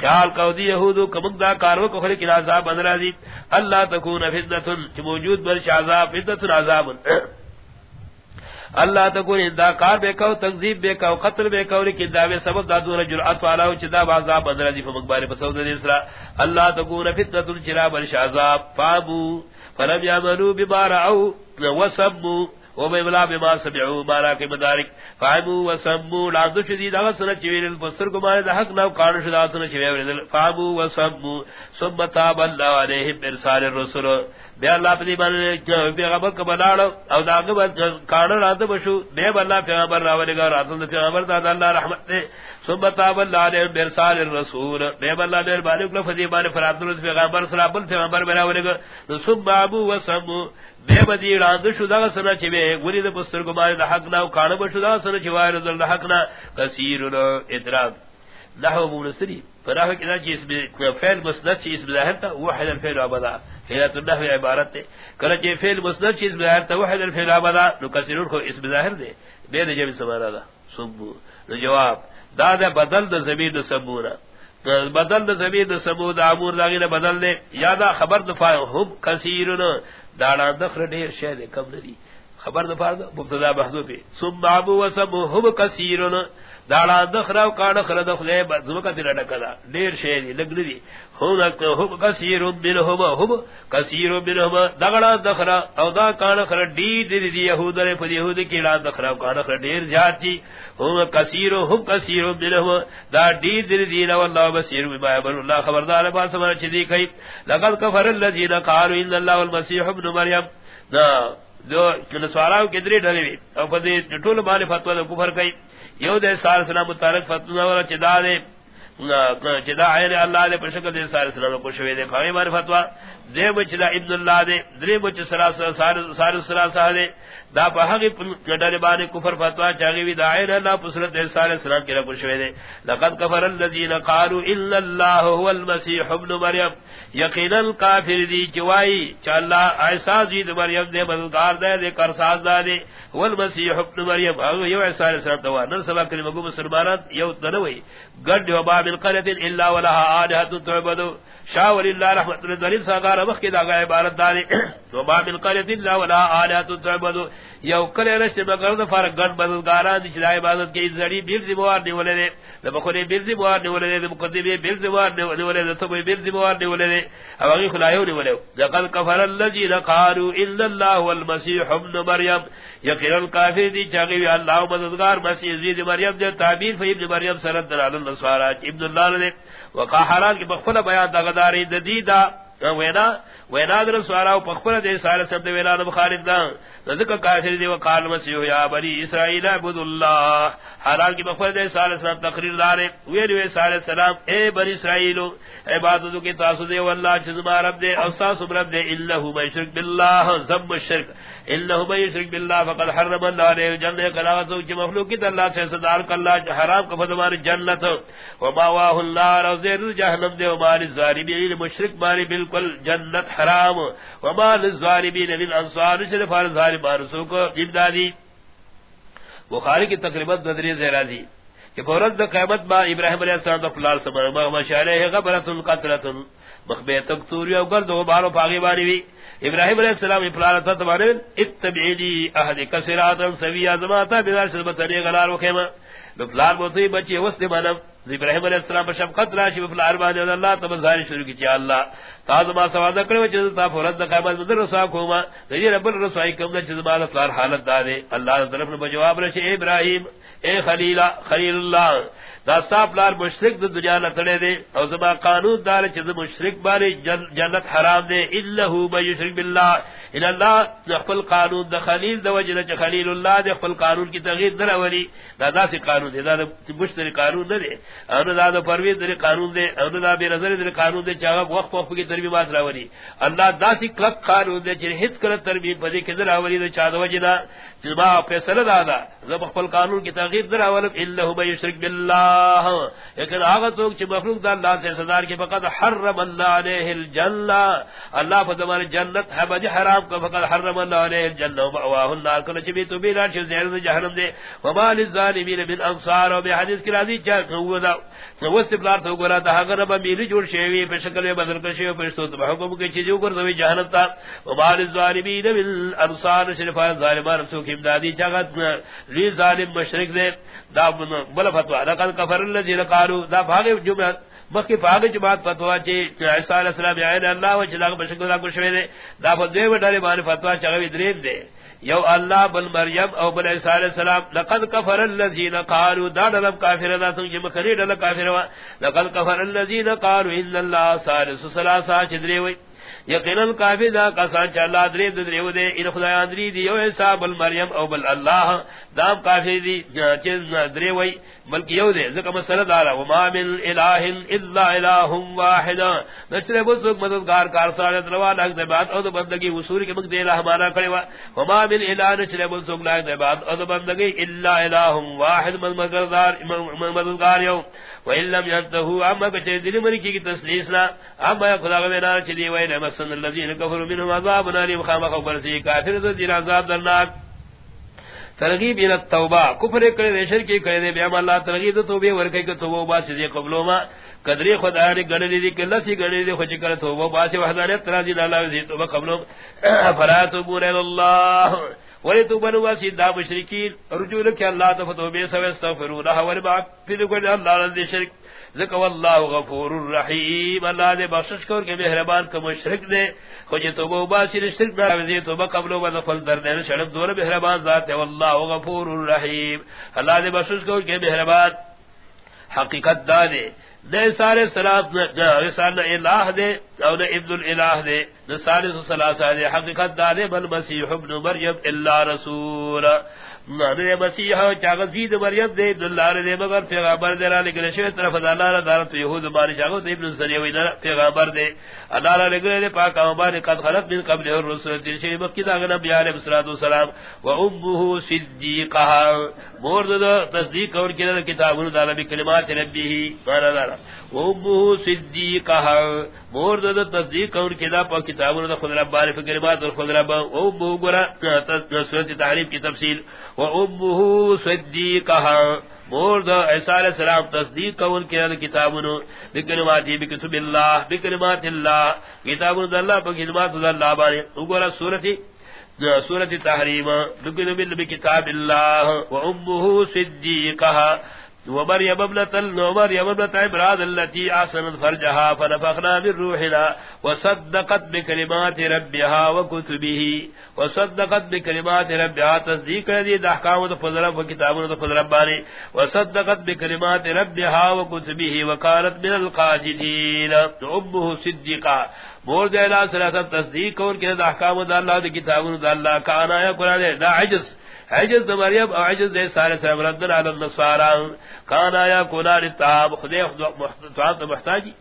خیال کو دی یہود کم دا کارو کو خلی کلا عذاب اندر دی اللہ تکون فتنہ چ موجود بر عذاب فتنہ عذاب۔ اللہ تکون دا کار بے کو تکذیب بے کو قتل بے کو کہ دعوی سبب دا دور جرأت والا او چدا عذاب اندر دی فمقبار پسود دی اسرا اللہ تکون فتنہ چرا بر عذاب۔ فابو، فلم يعملوا بما رأوا وسبوا او بے بلا بما سمعوا مارا کے مدارک فامو وسمو لا شدید اغسر چویر البصر کو مارے حق نہ کان شداتن چویر فامو وسمو ثم تاب الله عليهم ارسال الرسل بے اللہ پدی بن پیغمبر کو بناڑو او داغ کان رات بشو، بے اللہ پیغمبر راولے گا رات پیغمبر دا اللہ رحمت نے ثم تاب الله عليهم برسال الرسول۔ بے اللہ دیر بارک لو فدی بن فرات پیغمبر صلی اللہ پیغمبر بنا ولے گا۔ ثم ابو وسمو بے بدی راند شدا سنا چوے گری دے پستر کو مارے حق نہ کان بشدا سنا چوائے رضل حق نہ کثیر ادراک۔ نحو منسری فراہ کنا چیز فعل مسند چیز ظاہر تھا واحد الفعل ابدا حیرت النحو عبارت ہے۔ کنا چے فعل مسند چیز ظاہر تھا واحد الفعل ابدا نو کثیر کو اس ظاہر دے۔ بے دے جب سمانا دا۔ سبو نو جواب۔ دا دا بدل دا زمین سبونا بدل دا زمین دا سبو دا امور دا غیر بدل دے۔ یا دا خبر دفاع ہم کثیرن داڑا دخر ڈیر شہ دے کم ندی۔ خبر دفار دا مبتدا محضوب ثم ابو وسب هم كثيرون داڑا دخر او کان خر دخلے زمکا تیرا ڈکدا ڈیر شہ دی. لگ ندی هم هم كثير منهم هم كثير منهم داڑا دخر او دا کان خر دی دی دی یہود نے پدی یہود کی لا دخر او کان خر ڈیر جاتی. هم كثير هم كثير منهم دا دی دی دی والله بصير بما يعمل الله خبردار با سمجھ چدی کئی. لقد كفر الذين قالوا ان الله والمسيح ابن مريم نا جو نسواراو کے دری وی. او پدی ٹول بانے فتوا کفر کئی. یو دے سال سلام متعلق فتوا ورا چدا دے چدا عین اللہ دے پر پرشکل دے سال سلام کو شوی دے کھاوی بار فتوا دے بچدا ابن اللہ دے دری بچ سرا سار سار دے۔ دا پہگی گڈر بانے کفر فتوا چاگی وی دائر اللہ پسرت دے سال سلام کی رب شوی دے۔ لقد کفر الذین قالوا الا اللہ هو المسیح ابن مریم۔ یقینا کافر دی چوائی چ اللہ ایسا زید مریم دے، مددگار دے دے کر ساز دے۔ هو المسیح ابن مریم۔ او یو ایسا سلام دوا نن سبا کلمہ گو مسلمانات یو تنوی گڈ و باب القريه الا ولها الهه تعبد شاہ اللہ رحمت اللہ دلیل ساگار مخی دا گا عبارت داری <clears throat> و ما من قریت اللہ ولا آلیات تعبدو یو کلی رشت مگر دفار گن بدلگاران دی چلا عبادت کی زڑی بیل زموار نیولے دے. لبخوری بیل زموار نیولے دے مقدمی بیل زموار نیولے دے تبوی بیل زموار نیولے دے. اوگی خلایو نیولے. لقد کفر اللذین قالو الا اللہ والمسیح ابن مریم. یقین کافر دی چاگوی اللہ مددگار مسیح زید مریم دے، تعبیر فی ابن مریم سرد دلال اللہ سوارات ابن اللہ نے وقا حالان کی بخفل بیان دا غداری ددیدہ وینا وینا در سوارا پخپر دے سارے سب دے وینا مخالف دا. ذکر کافر دی وقال مسیح یا بنی اسرائیل عبد اللہ حالان کی پخپر دے سارے سب تقریر دار وی دی سارے سلام، اے بنی اسرائیل عبادت کی تاسو دے والله جزما رب دے، او تاسو رب دے الا هو مشرک بالله ذم الشرک. الا هو مشرک بالله فقد حرم الله علیہ الجنہ کلا تو کہ مخلوق کی اللہ سے صدار کلا حرام کو فدوار جنت. و ما واہ اللہ روزہ جہنم دے و مال الظالمین مشرک ماری بالکل بالکل جنت حرام. وما للظالمین من انصار شرف الظالمان سو کو امدادی بخاری کی تقریباً بدری زہرازی کہ فورت قیامت با ابراہیم علیہ السلام تو فلال سمر. ما شارے ہے غبرۃ قطرۃ مخبے تک او گرد و بارو پاگی بانی وی. ابراہیم علیہ السلام فلال تت بارے اتبعی احد کسرات سویا. زماتا بدار سبت علی غلار و خیمہ. فلال بوتی بچی وسط مانم ابراہیم علیہ السلام پر شفقت راشی و فلال بانی اللہ تب ظاہر شروع کی چاہ اللہ، تاز ما سواد کرے، چیز تا فرض قیامت مدر رسوا کوما تے رب الرسوائی کم دا چیز ما فلار حالت دارے اللہ طرف نے جواب رچے ابراہیم، اے خلیل خلیل اللہ۔ دا صاحب لار مشرک دو دنیا نہ تڑے دے او زما قانون دار چیز مشرک بارے جنت حرام دے۔ الا هو یشرک بالله ان اللہ خپل قانون دا خلیل دا وجہ چ خلیل اللہ دے، خپل قانون کی تغیر در اولی دا دا سی قانون دے، دا مشتری قانون دے۔ او دا دا پرویز دے قانون دے او دا بے نظر دے قانون دے چاغ وقت وقت کی تربیت بات راولی. اللہ دا سی کلک قانون دے چ ہت کر تربیت بدی کے در اولی دے، چا دا وجہ دا جما فیصلہ دا دا، زب خپل قانون کی تغیر در اول الا هو ما یشرک بالله لیکن آگا تو کہ مخلوق دا اللہ سے صدار کی فقط حرم اللہ علیہ الجنہ. اللہ فضمان جنت حبج حرام کا فقط حرم اللہ علیہ الجنہ. ومعواہ النار، کل چبی تو بینا چھ زہر جہنم دے. وما للظالمین من انصار، و بحدیث کی راضی چاہ دا وست بلار تو گورا دا اگر رب میلی جوڑ شیوی پر شکل میں بدل کر شیوی پر سو تو حکم کے چیزوں کر زوی جہنم تا وما للظالمین من انصار شرفان ظالمان سوک امدادی چاہت لی ظالم مشرک دے دا بلا فتوہ لقد کفر الذين قالوا. دا بھاگے جمعہ مخی پاگ چ بات فتوا چ عیسی علیہ السلام یا اللہ و چلا بشکو دا کچھ دے دا فدوی وڈارے بار فتوا چغوی دریم دے یو اللہ بل مریم او بل عیسی علیہ السلام، لقد کفر الذين قالوا، دا دلم کافر دا سن جم خرید دل کافر لقد کفر الذين قالوا، ان الله ثالث ثلاثه چدری وئی یقینا کافی دا کسان چ اللہ درے درے و دے ان خدا اندری دی، یو حساب المریم او بل اللہ دام کافی دی چیز درے وئی بلکہ یو دے زکہ مسئلہ دارا، وما من الہ الا الہ واحد. نشر بزرگ، مددگار کار سارے دروا لگ دے بعد او بندگی وصول کے مقدے الہ ہمارا کرے وا. وما من الہ نشر بزرگ لگ دے بعد او بندگی، الا الہ واحد، مددگار مددگار یو. وان لم ينتهوا اما کہ دل مری کی تسلیسنا، اما خدا کے نام چلی وے مسن الذين كفروا منهم عذاب نار خام خبر سی کافر ذ دین عذاب درناک. ترغیب الى التوبہ. کفر کرے دے، شرک کرے دے بیا اللہ ترغیب توبہ ور کہ توبہ با سی قبلو ما. قدری خدا نے گڑ دی کہ لسی گڑ دی خوش کر توبہ با سی وحدانیت راضی اللہ سی توبہ قبلو <coughs> فلا توبوا الى الله ولی تو بنو واسی دا مشرکین. رجوع لکھ اللہ تفتو بے سوے استغفروا لها ولی با پھر کوئی اللہ رضی شرک. ذکر واللہ غفور الرحیم، اللہ دے بخشش کر کے مہربان کا مشرک دے۔ خوجی تو بو باسی شرک نہ وزی تو بقبل و دخل در دین شرف دور مہربان ذات ہے۔ واللہ غفور الرحیم۔ اللہ دے بخشش کر کے مہربان حقیقت دا دے۔ دے سارے سلام رسال الہ دے او دے ابن الالہ دے۔ دے سارے سلاسہ دے۔ حقیقت دا دے، بل مسیح ابن مریم اللہ رسول۔ نبی مسیح چاغ زید مریم دے اللہ دے مگر پیغمبر دے علی گلے شے طرف اللہ را دار تو یہود بار چاغ دے ابن سری وے پیغمبر دے۔ اللہ را گلے دے پاک امبار قد خلت من قبل الرسل دے شے مکی دا نبی علیہ الصلوۃ والسلام و امه صدیقہ۔ مور دے تصدیق اور کہ کتاب دا نبی کلمات ربی قال اللہ و امه صدیقہ مور دے تصدیق اور کہ دا پاک کتاب دا خود رب بار کلمات اور خود رب. و امه گرا تصدیق تعریف کی تفصیل. و امه صدیقہ مور دا عیسی علیہ السلام تصدیق کون کے کتابونو. بکلمات بکتب اللہ بکلمات اللہ. کتابونو اللہ بکلمات اللہ بانے اگورا سورتی سورت تحریم بکتاب اللہ و امه صدیقہ ومريم ابنة ومريم ابنة عمران التي أحسنت فرجها فنفخنا من روحنا، وصدقت بكلمات ربها وكتبه وصدقت بكلمات ربها تصديق هذه الأحكام وفضل وكتاب وفضل رباني وصدقت بكلمات ربها وكتبه وكانت من القاجدين أمه صدقا مور دے اللہ سلاسب تصدیق کون مورد إلى ثلاثة تصديق وركنا الأحكام والله كتاب والله كان يا قرآن لا عجز. عجز دا مریم او عجز دے سارے سر مردن علی النصارا. کانا یا کونا لتاب خدے طعام تو محتاجی.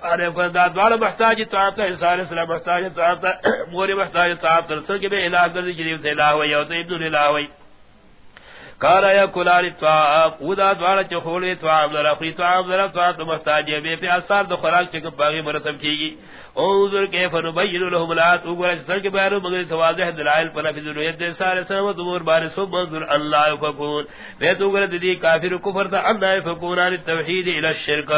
کانا یا کونا دوارا محتاجی طعام تا سارے سر محتاجی طعام تا موری محتاجی طعام تا رسل کے بے الہ کردی جی جریب سے الہ ہوئی او تا ابن الہ ہوئی. کانا یا کونا لتاب اودا دوارا چو خولی طعام در اخری طعام در اخری طعام تو محتاجی بے پی اثار دو خوراک چکم باغی مرتب کی گی. انظر كيف نبين لهم الآيات وقال سنك بيانو مگر تواضح دلائل پر في ذريت دے سارے سنوات امور بارے سب منظر اللہ يفقون بیت وقال دی کافر کفر تا انہ يفقون عن التوحید الى الشرک۔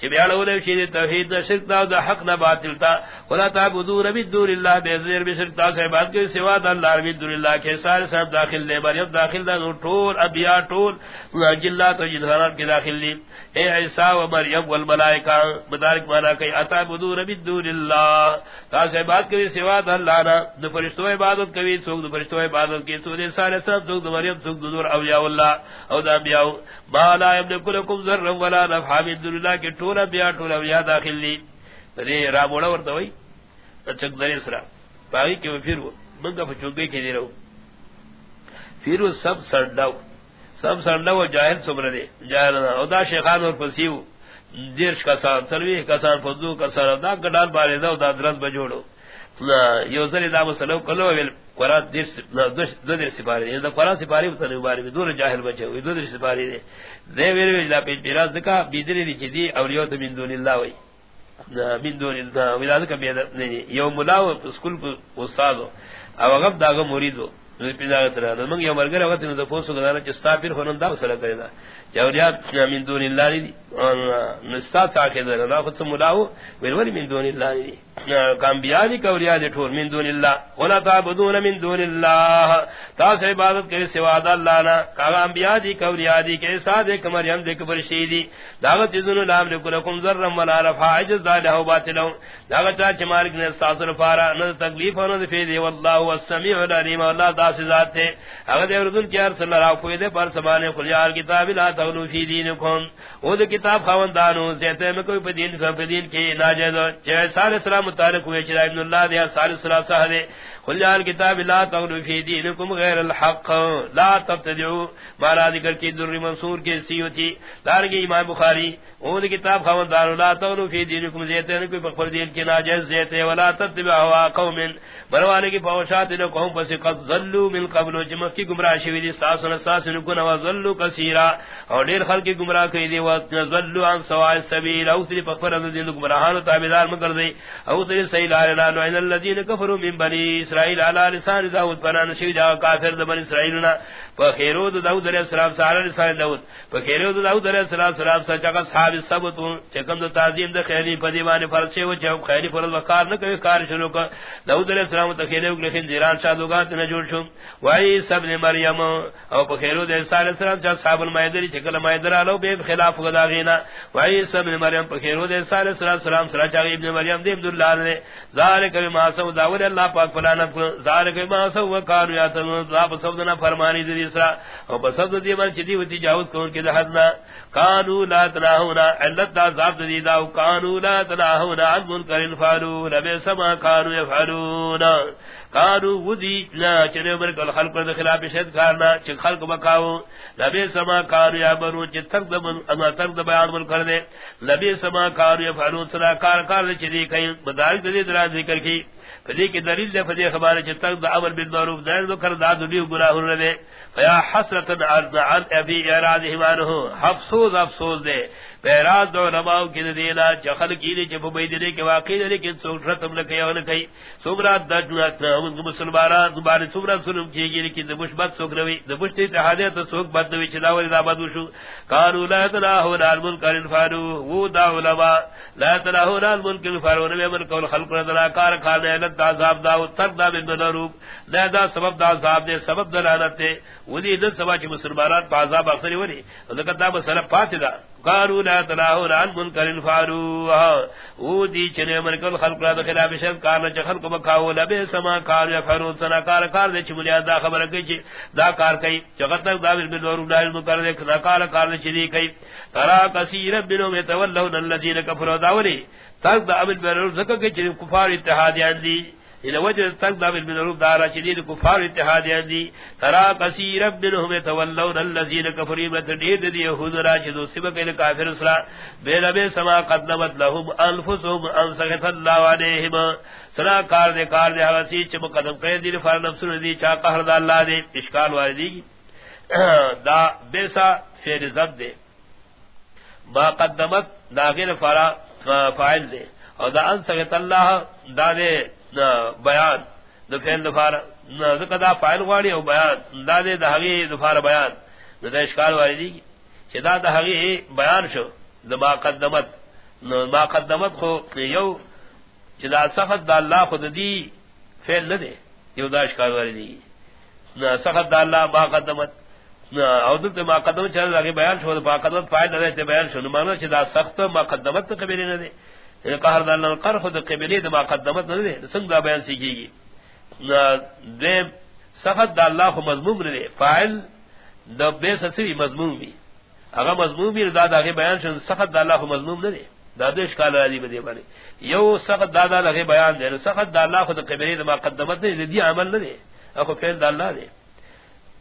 چی بیانا اولا وشید التوحید دا شرک دا دا حق نا باطل تا۔ ولا تعبدون من دون اللہ بیزیر بشرک تا سے بات کے سوا دا اللہ من دون اللہ کے سارے سب داخل دے، مریم داخل دا ٹول ابیا ٹول جلات و جنہانات کے داخل دی۔ اے عیسیٰ و مریم والملائکہ، مدارک مانا کہ کئی اتعبدون من دون اللہ۔ اللہ تا سے بات کبھی سوا اللہ نا دو فرشتو عبادت کبھی سوک دو فرشتو عبادت کی سو دے سارے سب سوک دو مریم سوک دو دور اولیاء اللہ او دا انبیاء. ما لا یملک لکم ذر ولا نفع من دون اللہ کی طول انبیاء طول اولیاء داخل لی ری راموڑا ورطا ہوئی چک در اسرا باقی کہ پھر وہ منگا پچھوگے کے دی رہو پھر وہ سب سرڈاو سب سرڈاو جاہل سمردے جاہل او دا شیخان اور پسیو دیرش کسان سروی کسان فضو کسان دا گڈال بارے دا دا درس بجوڑو. یو زری دا مسلو، کلو ویل قرآن دیر دو دیر سپاری دے دا قرآن سپاری بتنے بارے میں دور جاہل بچے ہوئی، دو دیر سپاری دے دے ویل ویل لا پیج پیراز دکا، بیدری دی چی دی اولیو تو من دون اللہ وی. من دون اللہ ویلا دکا بیدر یو ملاو سکول پو استازو او غب داغا موریدو پیدا کرا من یو مرگر وقت نو پوسو گدانا چستا پھر ہونن دا وسلا کرے دا. چوریا من دون اللہ دی. نستا تا کہ دا خود ملاو ول ول من دون اللہ دی. انبیاء دی کوریا دی ٹھور من دون اللہ. ولا تعبدون من دون اللہ. تاس عبادت کے سوا اللہ نا. کہا انبیاء دی، کوریا دی کے ساتھ ایک مریم دی کفرشی دی. داغت چیزن لام لکلکم ذرم ولا رفع، عجز دا لہو باطلو. داغت چاہ چمارک نے ساس رفارا نظر تکلیف و نظر فیدی. واللہ والسمیع والعلیم واللہ دا ذات تے. اگر دے رضن کی عرص اللہ راو کوئی دے، پر سبانے خلیار کتاب لا تغلو فی دینکم او دے کتاب خواندانو زیتے میں کوئی پدین پدین کی ناجیز چاہے سال جی، اسلام متعلق ہوئے چلا ابن اللہ دیا سال اسلام صحدے خلیال کتاب، لا تغلو فی دینکم غیر الحق۔ لا تبتدعو مالا ذکر کی در منصور کی سیوتی دارگی امام بخاری او دے کتاب خواندانو لا تغلو فی دینکم زیتے میں کوئی پخفر دین کی ناجیز زیتے ولا تتبع ہوا قوم۔ مروانے کی فوشات لکہم پسی قد ظلو من قبلو جمع کی گمراہ شوی دی ساسن ساسن کن و ظلو کسیرا اور دیر خلق کی گمراہ کی دی و ظلو عن سوائی سبیل او تری پخفر دین گمراہان تابدار مکر دی. او تری سیل آلنا نوعن اللذین کفروا من بنی اسرائیل علا لسان داود پنان شوی جا کافر دبن اسرائیلنا فخیرود داود علیہ السلام سارا لسان داود. فخیرود داود علیہ السلام سچکا صحاب السبتون چکم دا تعظیم دا خیلی پدیوان فرد شے و چکم خیلی فرد وقار نکوی، کار شروع کر. داود علیہ السلام تخیلی وکلخین زیران شادوگات نجور شم. وعی سب مریم، او پخیرود عیسیٰ علیہ السلام چا صحاب المائدری چکل مائدر آلو بے خلاف غدا غداغینا وعی سب مریم پخیرود عیسیٰ علیہ السلام سرا چاگی ابن مریم دی عبداللہ نے ذالک بما سو داود اللہ پاک فلانت ذالک بما سو وکانو یاتن اللہ پسودنا فرمانی دی اسرا او پسود دی من چدی وتی جاوت کون کے دحدنا کانو لا تناہونا. علت دا عذاب دی دا. کانو لا تناہونا عن منکر فعلو. لبی سما کانو یفعلون. کانو ودی لا چنے عمر کل خلق پر خلاف شد کارنا چ خلق بکاو. لبی سما کانو یعملون چ ترک دم اما ترک بیان من کر دے. لبی سما کانو یفعلون سرا کار کار چدی کہیں. مدارک دی درا ذکر کی. فدی کی دلیل دے، فدی خبر چ ترک دا امر بالمعروف دین دو کر دا دی گناہ رے فیا حسرتن حسرت عن ابی ارادہ مانو افسوس افسوس دے. پیراز دو نماؤ کی دینا چخل کی دی چپ بید دی کہ واقعی دی کہ سوک رتم لکی او لکی سمرات دا جنات مسلمانان دوباری سمرات سلم کی گی لکی دبوش بد سوک روی دبوش تی تحادیت سوک بد دوی چداوری دا بد وشو کانو لا تناہون آل منکر انفارو وو دا علماء۔ لا تناہون آل منکر انفارو نمی من کول خلق ردنا کار کھانے علت دا عذاب دا و ترک دا من منروب لا دا سبب دا عذاب دے، سبب دلانت دے۔ ولی دن سبا چی مسلمانات پا عذاب اکثری ولی۔ ذکر دا مسئلہ پاتی دا۔ قالوا لا تناهون عن منكر فعلوا ودي چنے من کل خلق را خلاف شد کار چ خلق بکاو لبے سما کار یفرون سنا کار کار دے چ ملیا دا خبر کی چ دا کار کئی جگت تک دا بل نور دار کر دے کنا کار کار دے چ دی کئی ترا کثیر بنو میں تولون الذين كفروا داولی تک دا ابل بر زکہ کے چ کفار اتحاد دی الى وجه استقدام من دارا شدید کفار اتحاد دی ترا کثیر منهم تولون الذين كفروا متدید دی یہود چدو سبق الى کافر اسرا بے سما قدمت لهم انفسهم ان سخط الله عليهم. سنا کار دے کار دے حسی چ مقدم کرے دی فر نفس دی چا قہر دا اللہ دے. اشکال والی <clears throat> دا بیسا فیر زب دے. ما قدمت داغیر فرا فاعل دے. اور دا ان سخط اللہ دا دے بیان دو فیل دفار دا فائل غواری او بیان، دا دے دا حقی دفار بیان. دا دا اشکال واری دی چی دا دا حقی بیان شو دا ما قدمت. ما قدمت خو یو چی دا سخت، دا اللہ خود دی فیل ندے یو دا اشکال واری دی. سخت دا اللہ ما قدمت. او دلتا ما قدمت چی دا بیان شو دا ما قدمت فائل ندے بیان شو. نمانا چی دا سخت، ما قدمت تا قبیلی یعنی ندے قہر دان القر خود قبلی دما قدمت نہ دے سنگ دا بیان سیکھی گی دیم سخت دا اللہ خو مضموم رہے فائل دا بے سسری مضموم بھی اگر مضموم بھی دا دا بیان شن سخت دا اللہ خو مضموم نہ دے دا دو اشکال را دی بدے یو سخت دا دا لگے بیان دے سخت دا اللہ خود قبلی دما قدمت نہ دے دی عمل نہ دے اخو فیل دا اللہ دے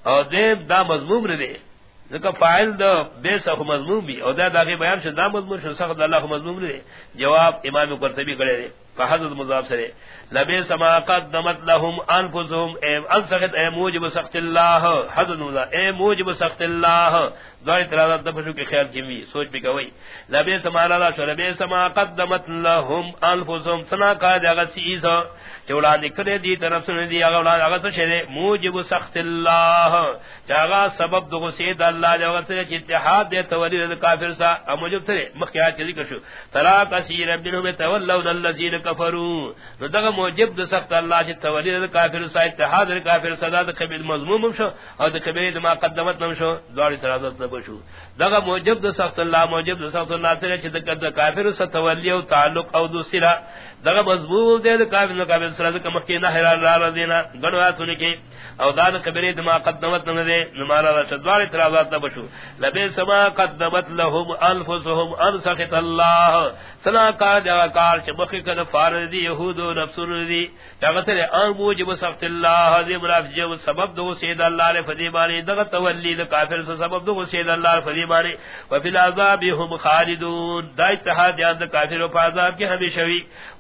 اور دیم دا مضموم رہے ذکر فائل دا بے سخ مضمون بھی او دا داغی بیان شد دا مضمون شد سخت اللہ مضمون دے جواب امام قرطبی کرے دے فحضرت مضاف سرے لبے سما قدمت لهم انفسهم اے انسخت، اے موجب سخت اللہ، حضرت مضاف، اے موجب سخت اللہ، دوائے ترازات دفشو کے خیال جمعی سوچ بھی کوئی۔ لبے سما اللہ شو لبے سما قدمت لهم انفسهم سنا قائد اغسیس چوڑا نکرے دی، طرف سنے دی اغا اغا شدے موجب سخت اللہ چاگا سبب دو غسید اللہ جو غسید اتحاد دے تولی رد کافر سا موجب ترے مخیات کے ذکر شو۔ ترا کثیر منهم تولون کفرو نو ندغ موجب د سخت اللہ چ تولید د کافر سا اتحاد د کافر صدا د قبیل مضموم شو او د قبیل ما قدمت نم شو دوار ترازت نہ بشو. دغ موجب د سخت اللہ موجب د سخت اللہ سره چ د کافر سا تولید او تعلق او دوسرا دغ مضموم دے د کافر کافر صدا د کمکی نہ حلال را دینا گنوا تو کی او داد کبری دما قدمت نہ دے نمارا شدوار اعتراضات نہ بشو. لبے سما قدمت لهم انفسهم ان سخط اللہ سنا کار جا کار چ مخ کد فارض دی یہود و نفس دی. جگتر ان موجب سخط اللہ دی مراد جو سبب دو سید اللہ نے فدی بانی دغ تولی د کافر سے سبب دو سید اللہ فدی بانی و فی العذاب هم خالدون. دا اتحاد یاد کافر و عذاب کے ہمیشہ وی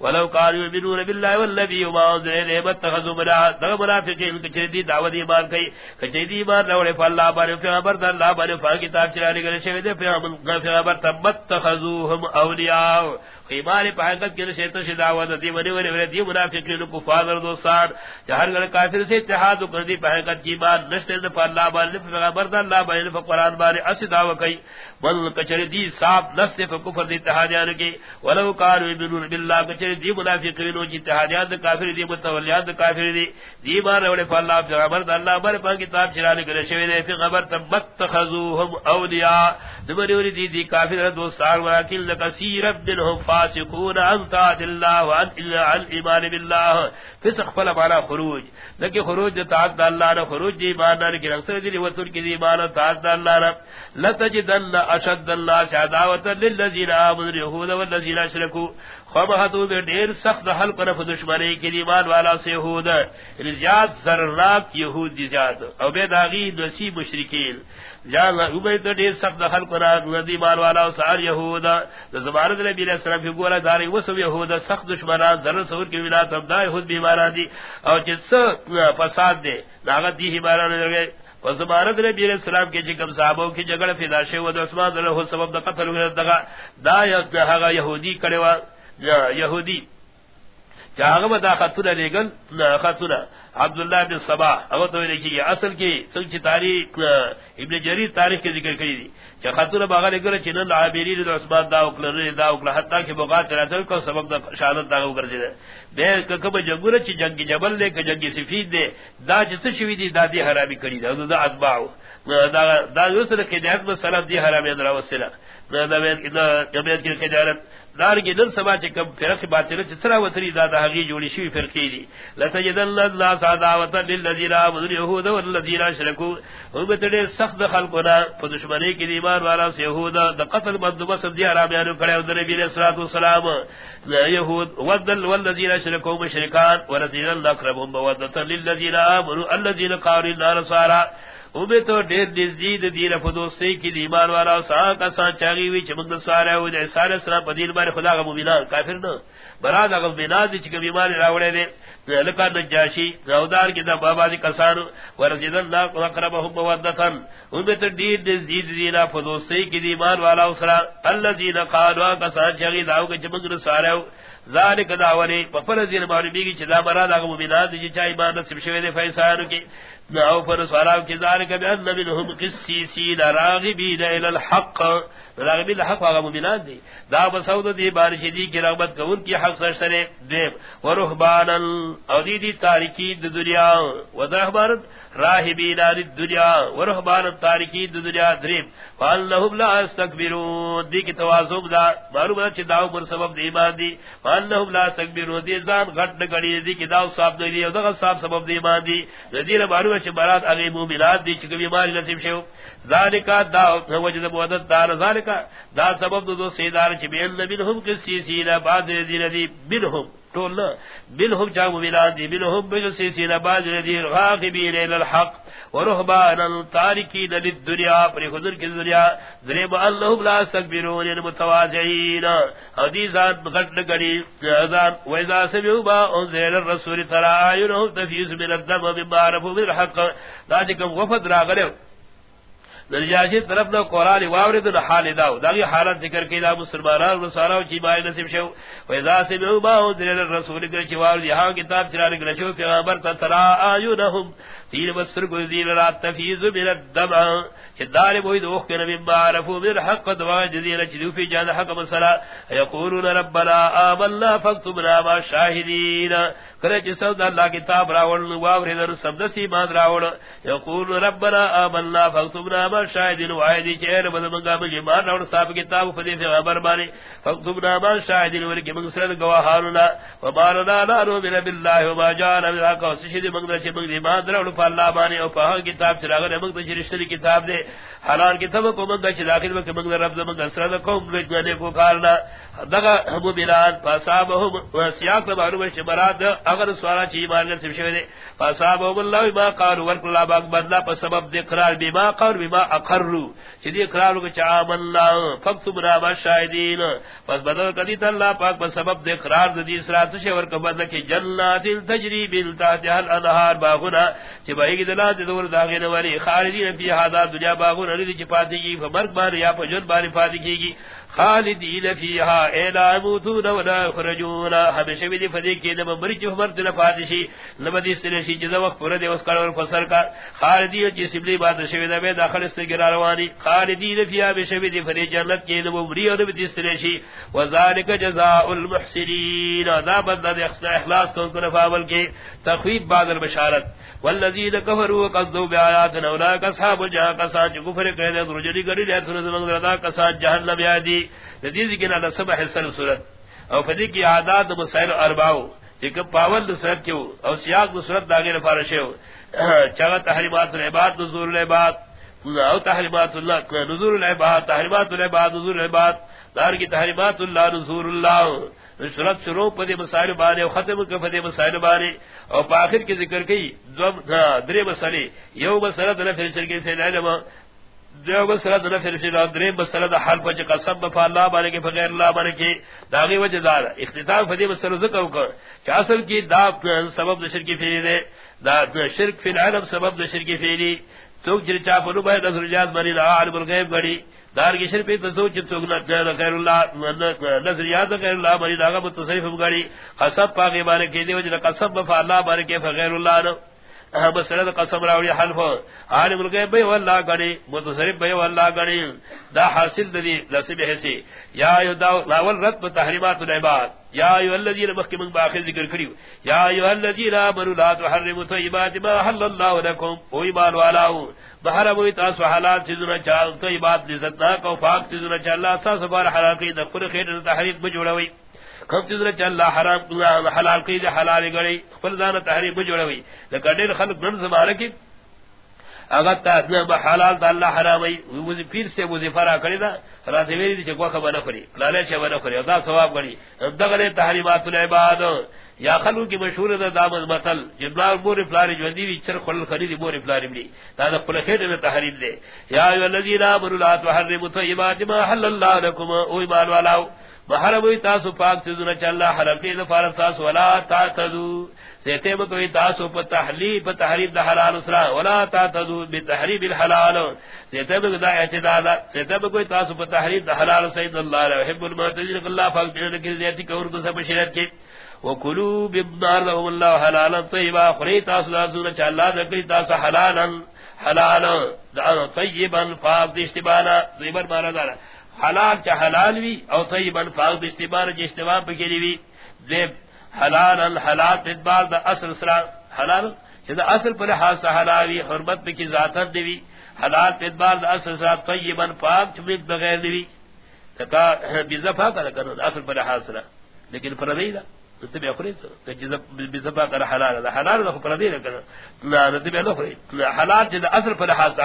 ولو قالوا يؤمنون بالله والنبي وما انزل اليه اتخذوا ملا دغ منافقین کے چردی دعوت ایمان کئی کچیدی ایمان روڑے پا اللہ بارے پیغمبر دا اللہ بارے فا کتاب چلانے گلے شوید پیغمبر تبت تخذوهم اولیاء ایمان پا حقیقت کے نشیطن شی دعوت دی منی ونی ونی دی منافقین کو فادر دوستان چہر گل کافر سے اتحاد کر دی پا حقیقت کی ایمان نشتے دا پا اللہ بارے پیغمبر دا اللہ بارے فا قرآن بارے اسی دعوت کئی من کچر دی صاحب نستے فا کفر دی اتحادیان کی ولو کارو ایمنون باللہ کچر دی منافقین و جی اتحادیان کافر دی متولیان دا کافر دی۔ دی ایمان روڑے پا اللہ پیغمبر اللہ بارے پا کتاب چلانے گلے شوید پیغمبر تبت تخذوهم اولیاء۔ دمری وری دی دی کافر دوستان، ولیکن لکسیر منهم فاسقون عن طاعت اللہ وعن عن ایمان باللہ۔ فسق فلا مانا خروج۔ لیکن خروج طاعت اللہ نا، خروج دی ایمان نا، لیکن اکثر دی وطن کی دی ایمان طاعت اللہ نا۔ لتجدن اشد اللہ شہداوتا للذین آمن یہود والذین اشرکو خبہتو بے دیر سخت حل پر دشمنی کی ایمان والا سے یہود یعنی زیاد ذرناک یہود دی زیاد او بے داغی نسی مشرکین. جان اوبے تو دیر سخت حل پر ندی ایمان والا سار یہود زبان نبی علیہ السلام کی گورا دار وہ سب یہود سخت دشمنان ذر سور کی بنا تم دا یہود بیماران دی اور جس فساد دے ناغت دی ہی باران لگے وزمانت نبی علیہ السلام کے جکم صحابوں کی جگڑ فی شے و عثمان رضی سبب دا قتل ہوئے دا دا یہودی کرے یہودی. چاہم دا خطنا لے گل خطنا عبداللہ بن صبا اگر تو دیکھیے اصل کی سنچ تاریخ ابن جریر تاریخ کے ذکر کری دی. چا خطنا باغا لے گل چنن عابرین دا عثمان دا اکلا رلی دا اکلا حتی کہ بغات کرا کو سبب دا شہادت دا اکر جدے بے کب جنگو چی جنگی جبل لے کہ جنگی سفید دے دا جس شوی دی دا دی حرامی کری دا دا اتباعو دا دا یوسر کے دیت میں سلام دی حرامی اندرہ وسیلہ دا دا جمعیت کی خجارت دار کی نن سبا چکم فرق باطل چ چترا وتری دادا حقی جوڑی شوی فرقی دی لتجدن اللہ سعداوتا للذین آمنوا یہود والذین اشرکوا ہم بتڑے سخت خلقنا دشمنی کی دیوار والا سے یہود دا قتل مذبح سب دی حرام حرامیانو کھڑے او نبی علیہ الصلوۃ والسلام. یہود ودل والذین اشرکوا مشرکان ورزین اللہ اقربهم مودتا للذین آمنوا الذین قالوا النار صارا اوبے تو ڈیر نزدید دیر فدوستی کی ایمان والا سا کا سا چاگی وی چمند سارا او دے سارے سلام بدین بار خدا کا مومنان کافر نہ براد اگر بنا دی چکم ایمان راوڑے دے۔ لکا نجاشی راودار کی دا بابا دی کسانو ورزید اللہ اقربهم مودتن۔ اوبے تو ڈیر نزدید دیر فدوستی کی ایمان والا سرا۔ اللہ دین قالوا کا سا چاگی داو کے چمند سارا ذالک داوری پپر دین معلومی کی چدا براد اگر مومنان دی چاہی ایمان سب شوی فیسانو کی نو پر سوالو کی ذالک بیان ان منهم قسیسین، راغبین الى الحق. راغبین الحق واغا مبینات دی دا بسود دی بارش دی کی رغبت کون کی حق سرسرے دیم ورحبانا او دی دی تارکی دی دنیا. و ورحبانا راہبین آل الدنیا ورحبانا تارکی دی دنیا دریم فالنہم لا استکبرون دی کی توازم دا معلوم دا چی داو پر سبب دی ایمان دی فالنہم لا استکبرون دی زان غٹ نگڑی دی کی داو صاحب دی او دا صاحب سبب دی ایمان دی دی معلوم چ برات اگے مومنات دی چ بیماری نصیب شو ذالکا دا وجد مودت دار. ذالکا دا سبب دو سیدار چ بین منهم کسی سیلا بعد دی ندی منهم تول منهم جا مومنات دی منهم بج سی سیلا بعد دی غاغبین الى الحق ورهبان تارکین للدنیا پر حضور کی دنیا ذریب اللهم لا استكبرون المتواضعين حدیثات غٹ گڑی اذان و اذا سمعوا با انزل الرسول ترى اعينهم تفيض من الدم مما عرفوا بالحق ذلك وفد راغلو نجاشی طرف نہ قران واورد حال داو داغی حالت ذکر کیدا مسلمانان و سارا چی بای نصیب شو. و اذا سمعوا ما انزل الرسول کر چی واورد یہاں کتاب چرا گرا شو، پیغمبر تا ترا ایونهم تیر بسر کو دین رات تفیز من الدم دار بوید اوخ کے نبی معرفو من حق دوا جزیرہ چدو فی جان حق مسلا یقولون ربنا آمنا فاكتبنا مع الشاهدین کرے چ سود اللہ کتاب راول واورد سبد سی مان راول یقول ربنا آمنا فاكتبنا مع شاہدین وعیدی چہر بد منگا مجھے مار اور صاحب کتاب فدی سے خبر بانی فاكتبنا مع شاہدین ور کی منگسرت گواہانا وبارنا لا نؤمن بالله وما جاءنا من الحق وسشد منگا چھ منگی مار در اور اللہ بانی اور پاہ ہاں کتاب چراغ نے منگا چھ رشتہ کتاب دے۔ حلال کتاب کو منگا چھ داخل میں منگا رب منگا سرد قوم نے کو کارنا۔ دغا ہم بلاد فاصابهم سیاق معلوم ہے مراد اگر سوارا چھ ایمان نے سب دے۔ فاصابهم الله ما قالوا ورق باغ بدلا پر سبب اقرار بما قال بما اقروا جدی اقرار کو چا اللہ فكتب را شاہدین. پس بدل کدی اللہ پاک پر سبب دے اقرار دی سرات سے ور کو بدل کہ جنات تجری بال تحتها الانهار باغنا کہ بھائی کی دلات دور داغے والی خالدین فی ہذا دنیا باغنا ردی پاتی کی فبرک بار یا پجن بار پاتی کی خالدین فیہا. ایلا موتون ولا خرجون ہمیشہ بھی دی فدی کی نم مرچ مرد لفادشی نمدی استنشی جزا وقت پورا پردے اس کڑور فسر کا. خالدین چی سبلی بات شویدہ میں داخل استگر روانی. خالدین فیہا، ہمیشہ بھی دی فدی جنت کی نم مری اور نمدی استنشی وذالک جزاء المحسنین. دا بندہ دی اخلاص کن کن فاول کے تخویب بعد البشارت. والذین کفروا قصدوا بآیاتنا اولئک اصحاب الجحیم کسان جو کفر کہتے ہیں رجلی گڑی لے تو زمن رضا کسان جہنم یادی. ندیز کی نہ سب حسن صورت. او فدی کی عادات مسائل ارباو کہ پاول صورت کیو او سیاق صورت داگے فارشے ہو چاہ تحریمات العباد، نزول العباد. او تحریمات اللہ نزول العباد، تحریمات العباد، نزول العباد. دار کی تحریمات اللہ نزول اللہ صورت شروع پدی مسائل بانے و ختم کے پدی مسائل بانے اور پاخر کی ذکر کی دو درے مسئلے یو مسئلہ دل پھر چل کے تھے علم دو مسئلہ دل پھر چل درے مسئلہ دا حال پچ قسم بفا اللہ بانے کے بغیر اللہ بانے کے داغی وجہ دار اختتام پدی مسئلہ ذکر کو۔ کہ اصل کی دا سبب شرک فی دے۔ دا شرک فی العلم سبب شرک فی تو جر چا پلو بہ نظر جاز بنی عالم الغیب گڑی دار کی شرپی تو سوچ تو خیر اللہ نظر نظریات خیر اللہ بری داغا متصریف گاڑی قسم پاکی بارے کی دی وجہ قسم بفا اللہ بارے کے فغیر اللہ نو مسئلہ قسم راوی حلف. عالم الغیب بے واللہ گڑی متصرف بے واللہ گڑی دا حاصل دی لسب حسی. یا ایو دا لاول رد بتحریمات العباد. یا ایو الذین مخی من باخر ذکر کریو. یا ایو الذین آمنوا لا تحرموا طیبات ما حل اللہ لکم. او ایمان والاو. بہر ابوی تاسو حلال چیزنا چاہتا طیبات لزتنا کو پاک چیزنا چاہ اللہ ساس بار حلال کی دخل خیر تحریم بجوڑوی کم چیز رچ اللہ حرام حلال کی دے حلال گڑی خپل ځان تحریم جوړوي لکه ډېر خلک نن زماره کې اگر تا نه حلال د الله حرام وي وځي پیر سے وځي فرا کړی دا راته ویلي چې کوه خبره خوري لاله شه ونه خوري دا ثواب غړي دغه تحریمات العباد. یا خلو کی مشہور دا دامز مطل جبلار مور فلاری جو دیوی چر خلل خریدی مور فلاری ملی دا دا خل خیر دا تحریم دے یا ایو الذین آمنوا لا تحرموا طیبات ما حل اللہ لکم، او ایمان والاو. محرم ہوئی تاسو پاک تزنا چلا حرم کی دفار تاسو ولا تعتدو. سیتے میں تاسو پا تحلیب پا تحریب دا حلال اسرا ولا تعتدو بتحریب الحلال. سیتے میں دا اعتدادا سیتے میں تاسو پا تحریب دا حلال سید اللہ علیہ وحب المعتدین اللہ پاک جنر کی زیادی کور کو سب شرط کی وکلو ببنار لهم اللہ حلالا طیبا. خری تاسو دا زنا چلا ذکری تاسو حلالا حلالا طیبا فاق دشتبانا طیبا مارا دارا حلال چا حلال وی او طیبا فاق باستبار جی استباب بکری وی. دیب حلال الحلال ادبار دا اصل سرا حلال، چا دا اصل پر حال سا حلال وی، حرمت بکی ذاتر دیوی حلال ادبار دا اصل سرا طیبا فاق چمک بغیر دیوی تکا بیزفا کا لکنو دا اصل پر حال سرا. لیکن پر دی دا اخری تو بیزفا کا حلال، دا حلال دا پر دی لکنو نتبی اخری حلال چا دا اصل پر حال سا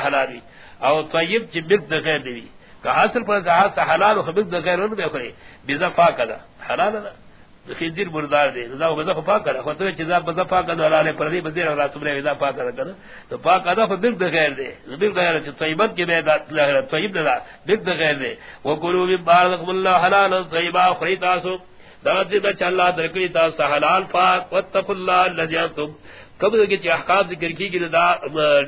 او طیب چمک بغیر دیوی کہ حاصل پر جہاز سے حلال و خبیب دا غیر ان میں کھڑے بیزا پاک دا حلال دا خنزیر مردار دے دا وہ بزا پاک دا خطوے چیزا بزا پاک دا حلال پر دی بزیر اور راسمرے بزا پاک دا کنا تو پاک دا خبیب دا غیر دے خبیب دا غیر چی طیبت کی بیدا طیب دا. بیب دا غیر دے وکلو من بارکم اللہ حلال طیبا. خریت آسو درجہ دا چا اللہ درکری تا حلال پاک. واتقوا اللہ اللذی انتم کب کہ کہ احکام ذکر کی کہ دا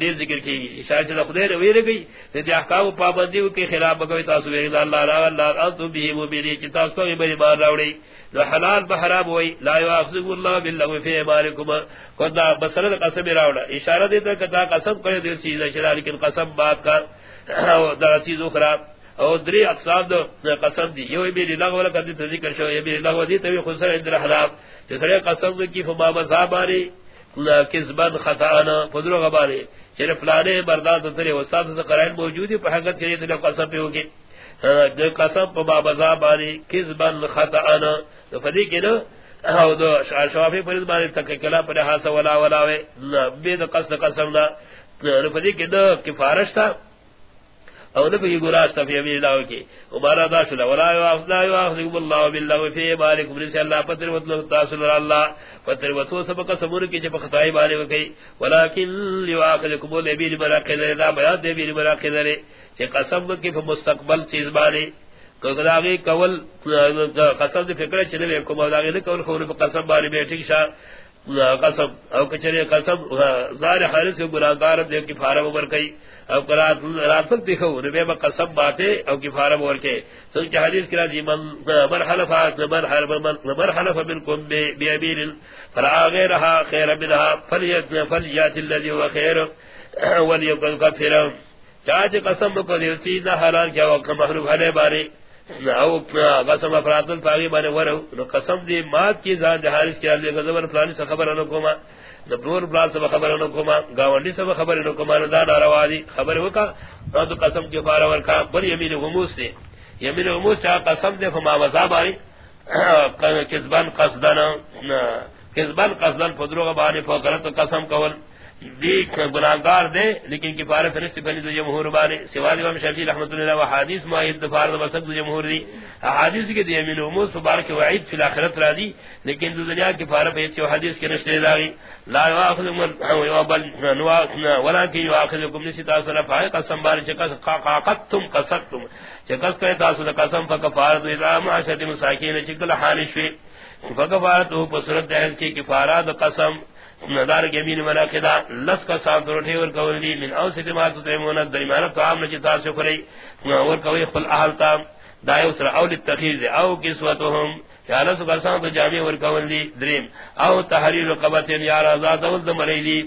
دیر ذکر کی اشارہ سے خدای نے ویرے گئی کہ احکام پابندی کے خلاف بگوی تاسو وی اللہ لا اللہ انتم به مبین کہ تاسو کو میری بار راوڑی. جو حلال بحرام ہوئی، لا یاخذ اللہ بالله فی مالکم خدا بسرت قسم راوڑا. اشارہ دیتا کہ تا قسم کرے دیر چیز ہے لیکن قسم بات کا دا چیز اخرى او دری اقسام دو قسم دی. یو بھی لغو ولا کدی ذکر شو یہ بھی لغو دی تو خسر اندر حلال. جس قسم کی فما مذاباری کذبن خطانا. فدرو غبانے چلے یعنی فلانے برداد ترے استاد سے قرائن موجود ہے حقیقت کے لیے قسم پہ ہوگی جو قسم پہ بابا باری کذبن خطانا. تو فدی کے نا او دو شوافی پر بارے تک کلا پر ہاسا ولا ولا وے بے قصد قسم نہ فدی کے نا کفارش تھا او نہ کوئی گناہ استفی ابی اللہ کی عمر دا شلا ولا یافذا یافذ اللہ بالله فی بارک من اللہ پتر مطلب تاسل اللہ پتر وتو سبق صبر کی جب خطائی بارے وکی ولکن یواخذکم الابی مراقد دا بیان دے بھی مراقد رے کہ قسم کی مستقبل چیز بارے کداغی کول قسم دی فکر چلے کو مداغی کول خور قسم بارے بیٹھی شاہ قسم، او کچرے قسم ظاہر حارس کو گناہگار دے کی فارم ور کئی او قرات رات دیکھو، نبی با قسم باتے او کی فارم ور کے سن حدیث کرا جی من من حلف من حلف من حلف منکم بی ابیر فرا غیرها خیر منها فلیت فلیات الذی هو خیر ولیکن کفر۔ چاچ قسم کو دیسی نہ حلال کیا وقت محروف ہے بارے او قسم افراد فاغی بانے ورہو قسم دی مات کی ذات حارس کی علی غزبر فلانی سے خبر انو کوما نبرور فلان سے خبر انو کوما گاونڈی سب خبر انو کوما ندا ناروا دی خبر ہوکا تو قسم کے بار فارا ورکا بل یمین غموس سے یمین غموس چاہ قسم دے فما مزا باری کذبان <clears throat> قصدن کذبان قصدن فدروغ بانی فقرت قسم کول. دیکھ گناہگار دے، لیکن کفارہ فرشت بنی دو جمہور بارے سواد امام شافعی رحمۃ اللہ و حدیث ما اتفار دو مسک جمہور دی۔ حدیث کے دی امین امور مبارک وعید فی الاخرت را دی، لیکن دو دنیا کفارہ پہ چھ حدیث کے نشر داغی لا یاخذ من وبل نوا ولا کی یاخذکم نسی تاسر فائق قسم بار چکس قاقتم قصتم چکس کہ تاسر قسم فکفارت اذا ما شد مساکین چکل حالش فی فکفارت ہو پسرت دہن کی کفارات قسم۔ ندار گمین منا کدا لس کا ساتھ روٹے اور کولی من او سے ما تو تیمون درمیان تو عام نہ تا سے کھری اور کوئی خپل اہل تا دایو سر اول التخیز او کسوتهم یا لس کا ساتھ جامع اور کولی دریم، او تحریر قبت یا آزاد ول دمریلی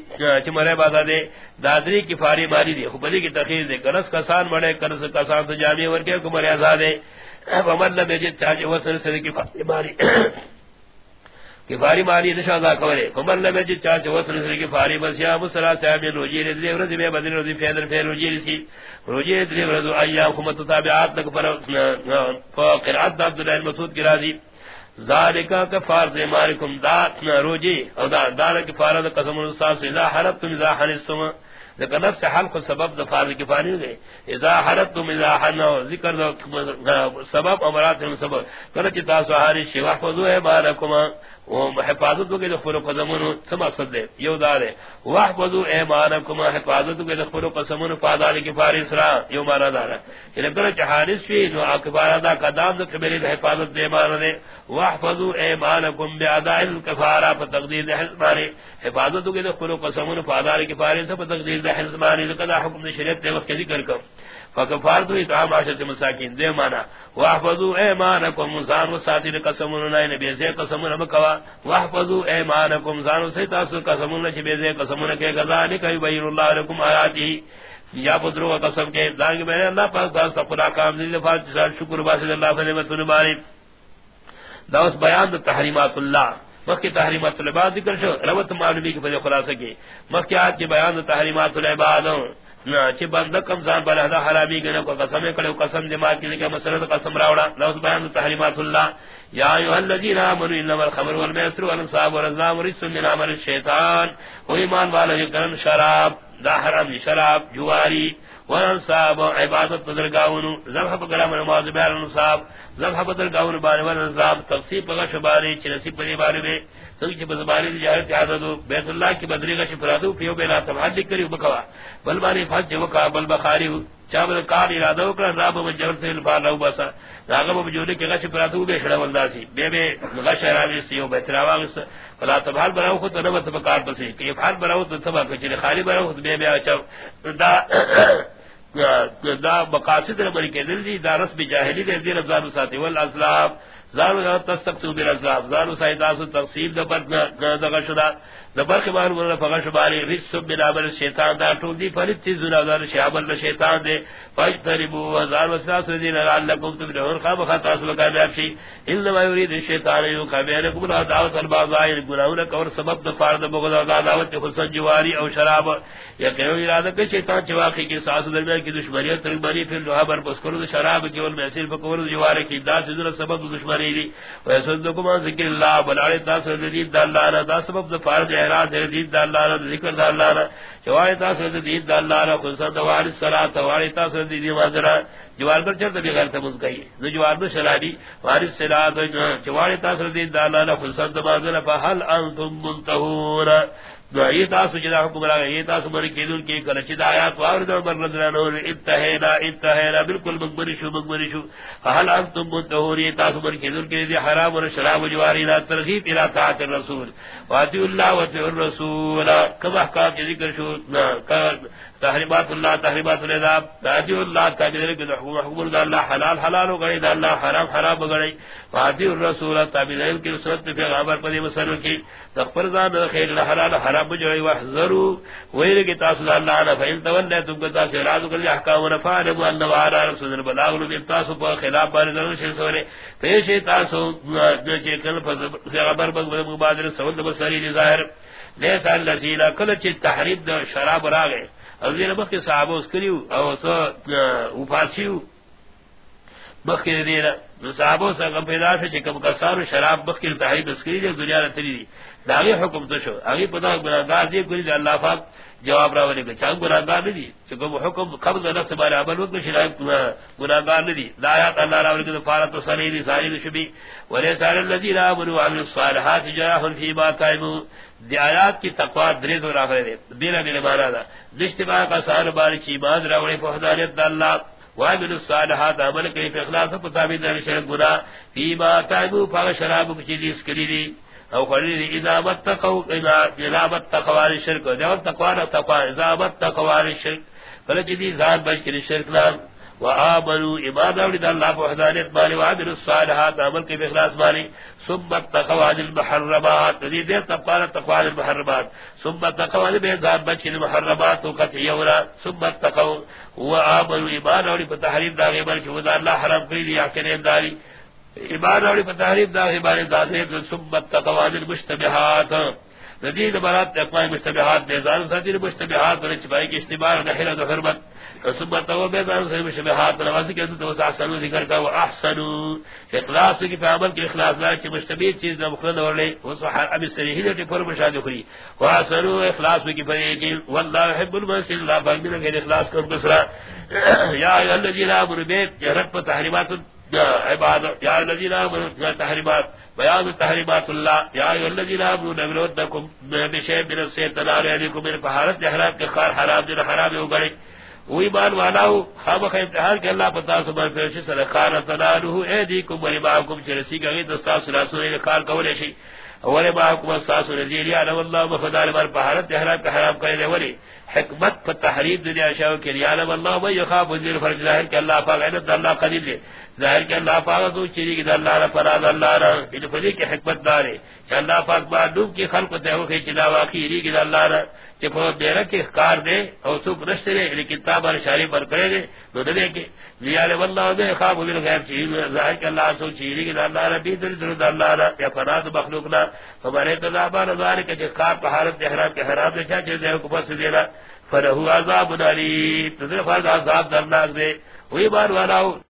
چ مرے بازا دے دادری کی فاری ماری دی خپلی کی تخیز دے کرس کا سان بڑے کرس کا ساتھ جامع اور کے کو مرے آزاد ہے فمن لم یجد چاہے وسر سے کی فاری ماری۔ کہ فاری ماری نشا دا کرے کمر لے جی چا چ وصل سر کی فاری بس یا مسرا صاحب روجی نے دے ورز میں بدل روزی فیدر پھر روجی سی روجی دے ورز ایام حکومت تابعات تک پر قرات عبد الله مسعود کی راضی۔ ذالک کفار ذی مالکم، دات روجی او دا دار کی فارد قسم الصاص اذا حربتم اذا حنستم۔ ذکر نفس حل کو سبب دا فارد کی فانی دے اذا حربتم اذا حنو ذکر دا سبب، امرات، سبب۔ کرچ تاسو حاری شوا فذو ہے مالکم حفاظت کے خلو قسمون سم اقصد دے، یو دار واحفظوا ایمانکم حفاظت کے خلو قسمون فادار کی فارس را یو مانا دار یعنی کہ جہانس فی نو اکبار ادا قدام دے میری حفاظت دے مان دے. واحفظوا ایمانکم باداء الکفارہ فتقدیر دے حسبانی حفاظت کے خلو قسمون فادار کی فارس فتقدیر دے حسبانی کذا حکم دا شریعت دے وقت ذکر کر فکفارتو اطعام عشرت مساکین دے مانا۔ واحفظوا ایمانکم مزان و ساتیر قسمون نائن بیزے قسمون مکوا واحفظوا ایمانکم زان سے تاسو قسمون چھ بیزے قسمون کے گزانی کئی بین اللہ لکم آیاتی۔ یا بدرو قسم کے دانگ میں اللہ پاک دا سفر کام دی دفاع چسال شکر باسی اللہ فنعمت نباری دا اس بیان دا تحریمات اللہ۔ مخی تحریمات العباد ذکر شو۔ روت معلومی کی فضل خلاصہ کی۔ مخی آج کی بیان دا تحریمات العباد چ بند کم زان بل ہدا حرامی گنا کو قسم کڑو قسم دماغ کی کہ مسرت قسم راوڑا. لفظ بیان تحریمات اللہ. یا ایھا الذین آمنوا انما الخمر والمیسر والانصاب والازلام رجس من عمل الشیطان. و ایمان والے کرن شراب، دا حرام شراب، جواری. ورنصاب عبادت بدرگاون ذبح بگرام نماز بیان انصاب. ذبح بدرگاون بان ورنصاب تفسیر بغش باری چنسی پری باری میں. سنگ چھ بزباری جاہر عادت بیت اللہ کی بدری کا شفرادو پیو بیلا تمہاد لکھ کری بکوا. بل باری فج وکا، بل بخاری چاب کار ارادہ وکړه رب مجر سے الفال او بس هغه به جوړه کې غش پراتو به خړه ولداسي به به غش راوي سيو به تراواغس فلا تبال براو خو ته نو ته کار پسې فال براو ته تبا کې خالی براو به به اچو دا <coughs> دا مقاصد ربر کے دل دی دارس بھی جاہلی دے دیر افزان ساتھی والاسلام زارو تستقسو بالاسلام زارو سایداسو تقسیم دبر دغشدہ دبر کے بار ورنہ فغش باری رجس من عمل شیطان دا ٹول دی فرد چیز نہ دار شعبل شیطان دے فاجتربو ہزار وسلاس رضی لعلکم تبنہون خواب خطاس وکامیاب شی انما یرید الشیطان یو کبیرکم لا دعوت البازائر گناہونک یعنی اور سبب دفارد بغض اللہ دعوت خلصن جواری او شراب. یا یقینو ارادہ کہ شیطان چواقی کی ساس درمیان کی دشمنیت ترمانی پھر لوہا بر بسکرو شراب کی والمیسیر فکور جواری کی دا سزر سبب دشمنی دی ویسندکم عن ذکر اللہ بلارے تاثر دید دا اللہ دا سبب دفارد اعراض دید دا اللہ ذکر دا اللہ چواری تاثر دید دا اللہ خلصن دواری صلاة واری تاثر دید مازرہ جوار پر چرد بھی غیر تمز گئی۔ دو جوار پر شلادی وارث صلاة چواری تاثر دید دا اللہ خلصن دواری فحل انتم منتہورا یہ تاسو جدا حکم راگا یہ تاسو مر کیدون کی کل چدا آیات وار در بر نظر نور اتہینا اتہینا بالکل مغبری شو مغبری شو۔ حال انتم منتہور یہ تاسو مر کیدون کی دی حرام و شراب و جوارینا ترغیب الى طاعت الرسول۔ واتی اللہ واتی الرسول۔ کم احکام کی ذکر شو؟ تحریمات اللہ تحریمات العذاب دادی اللہ تابعین کے حکم حکم اللہ حلال حلال ہو گئی اللہ حرام حرام ہو گئی۔ فاتی الرسول تابعین کی رسولت پہ غابر پدی مسلم کی۔ تغفر زان خیر حلال، حرام جوئی وحذروا ویل کی تاسو اللہ نے فین تولے تم کو تاسو راز کر احکام رفع لو ان وعلى رسول بلاغ لو تاسو پر خلاف بار ضرور شی سورے پیش تاسو جو کہ کل خبر مبادر سود بصری ظاہر لیس الذین کل چ تحریم شراب راگے او دین بخی صحابہ اس کریو او سو اوپاسیو بخی دین صحابہ سا کم پیدا شا چکم کسارو شراب بخ بخی تحریب اس کری دی دنیا رتری دی داغی حکم تو شو؟ اگی پتا گناہگار دی کری دی اللہ پاک جواب راو لے چاہم گناہگار ندی چکم حکم قبض نفس بارے عمل وقت شرائب گناہگار ندی لا آیات اللہ راو لے فارت و صلی دی ساری دی شبی ولی سار اللذین آمنوا عمل الصالحات جراحن فی ما قائمو دی آیات کی تقوی دریز و راخرے دے دینا دینا مانا دا دشتباہ کا سار باری چی باز راوڑی فہدانیت دا اللہ وعمل الصالحات، عمل کری فی اخلاص پتابین در شرک گناہ فی ما قائمو فاغ شراب کچی دیس کری دی او خلیل اذابت تقو اذابت تقوار شرک دیو تقوار تقوار اذابت تقوار شرک فلچ دی ذات بچ کری شرک نام وآمنوا ایمان اولی دا اللہ وحدانیت مانی وعملوا الصالحات، عمل کے بخلاص مانی ثم اتقوا عن المحرمات. دی دیر تقوار تقوار عن المحرمات. ثم اتقوا عن بیزان بچ المحرمات وقت یورا ثم اتقوا وآمنوا ایمان اولی پتحریم دا غیبر کی ودا اللہ حرام کری دی احکرین داری. ایمان اولی پتحریم دا غیبر دازیم ثم اتقوا عن المشتبہات. ندید برات اقوام مشتبہات بیزان ساتیر مشتبہات ورچبائی کی اشتبار نحرد و حرمت. ثبت و بیزان سے مشبہات نواز کے تو احسن ذکر کا واحسن اخلاص کی عمل کے اخلاص لا کہ مشتبہ چیز نہ مخلد اور لے وہ صحابہ ابھی صحیح ہے پر مشاہد کری واحسن اخلاص کی <clears throat> پر کہ والله يحب المسلم لا بغیر کہ اخلاص کو دوسرا یا الذين امنوا بجرت تحریمات عبادت یا الذين امنوا تحریمات بیان تحریمات اللہ یا الذين امنوا نبلودکم بشیء من الشیطان علیکم من طہارت احرام کے خار حرام جو حرام ہو گئے وہی بان والا ہو خام خیر امتحان کے اللہ پتا سبحان فرشی صلی خان تنالو ایدیکم ولی باکم چرسی گئی دستا سلاسو نے خان کولے شی. ولی باکم استاسو نزیلی علی واللہ مفدال بار پہارت احرام کا حرام کرے ولی. حکمت پر تحریب دنیا اشیاء کے لیے علی واللہ من یخاف وزیر فرج. ظاہر کہ اللہ پاک عینت اللہ قدیم دے ظاہر کہ اللہ پاک تو چیزی کی اللہ رہا فراد اللہ رہا ان یعنی فضی کی حکمت دارے کہ اللہ پاک معلوم کی خلق تہو کی چلا واقعی ری کی اللہ رہا کہ وہ میرا کے اخکار دے اور سب رشتے دے یعنی لیکن تابر شاری پر کرے دے. تو دے کہ لیال واللہ دے خواب من غیر چیز ظاہر کہ اللہ سو چیزی کی اللہ رہا بھی دل درد اللہ رہا یا فراد مخلوق نہ ہمارے تذابہ نظار کے اخکار پر حالت احرام کے حرام دے چاہ چیز دے کو پس دینا فرہو عذاب علیم تذرف عذاب درناک دے۔ وہی بار والا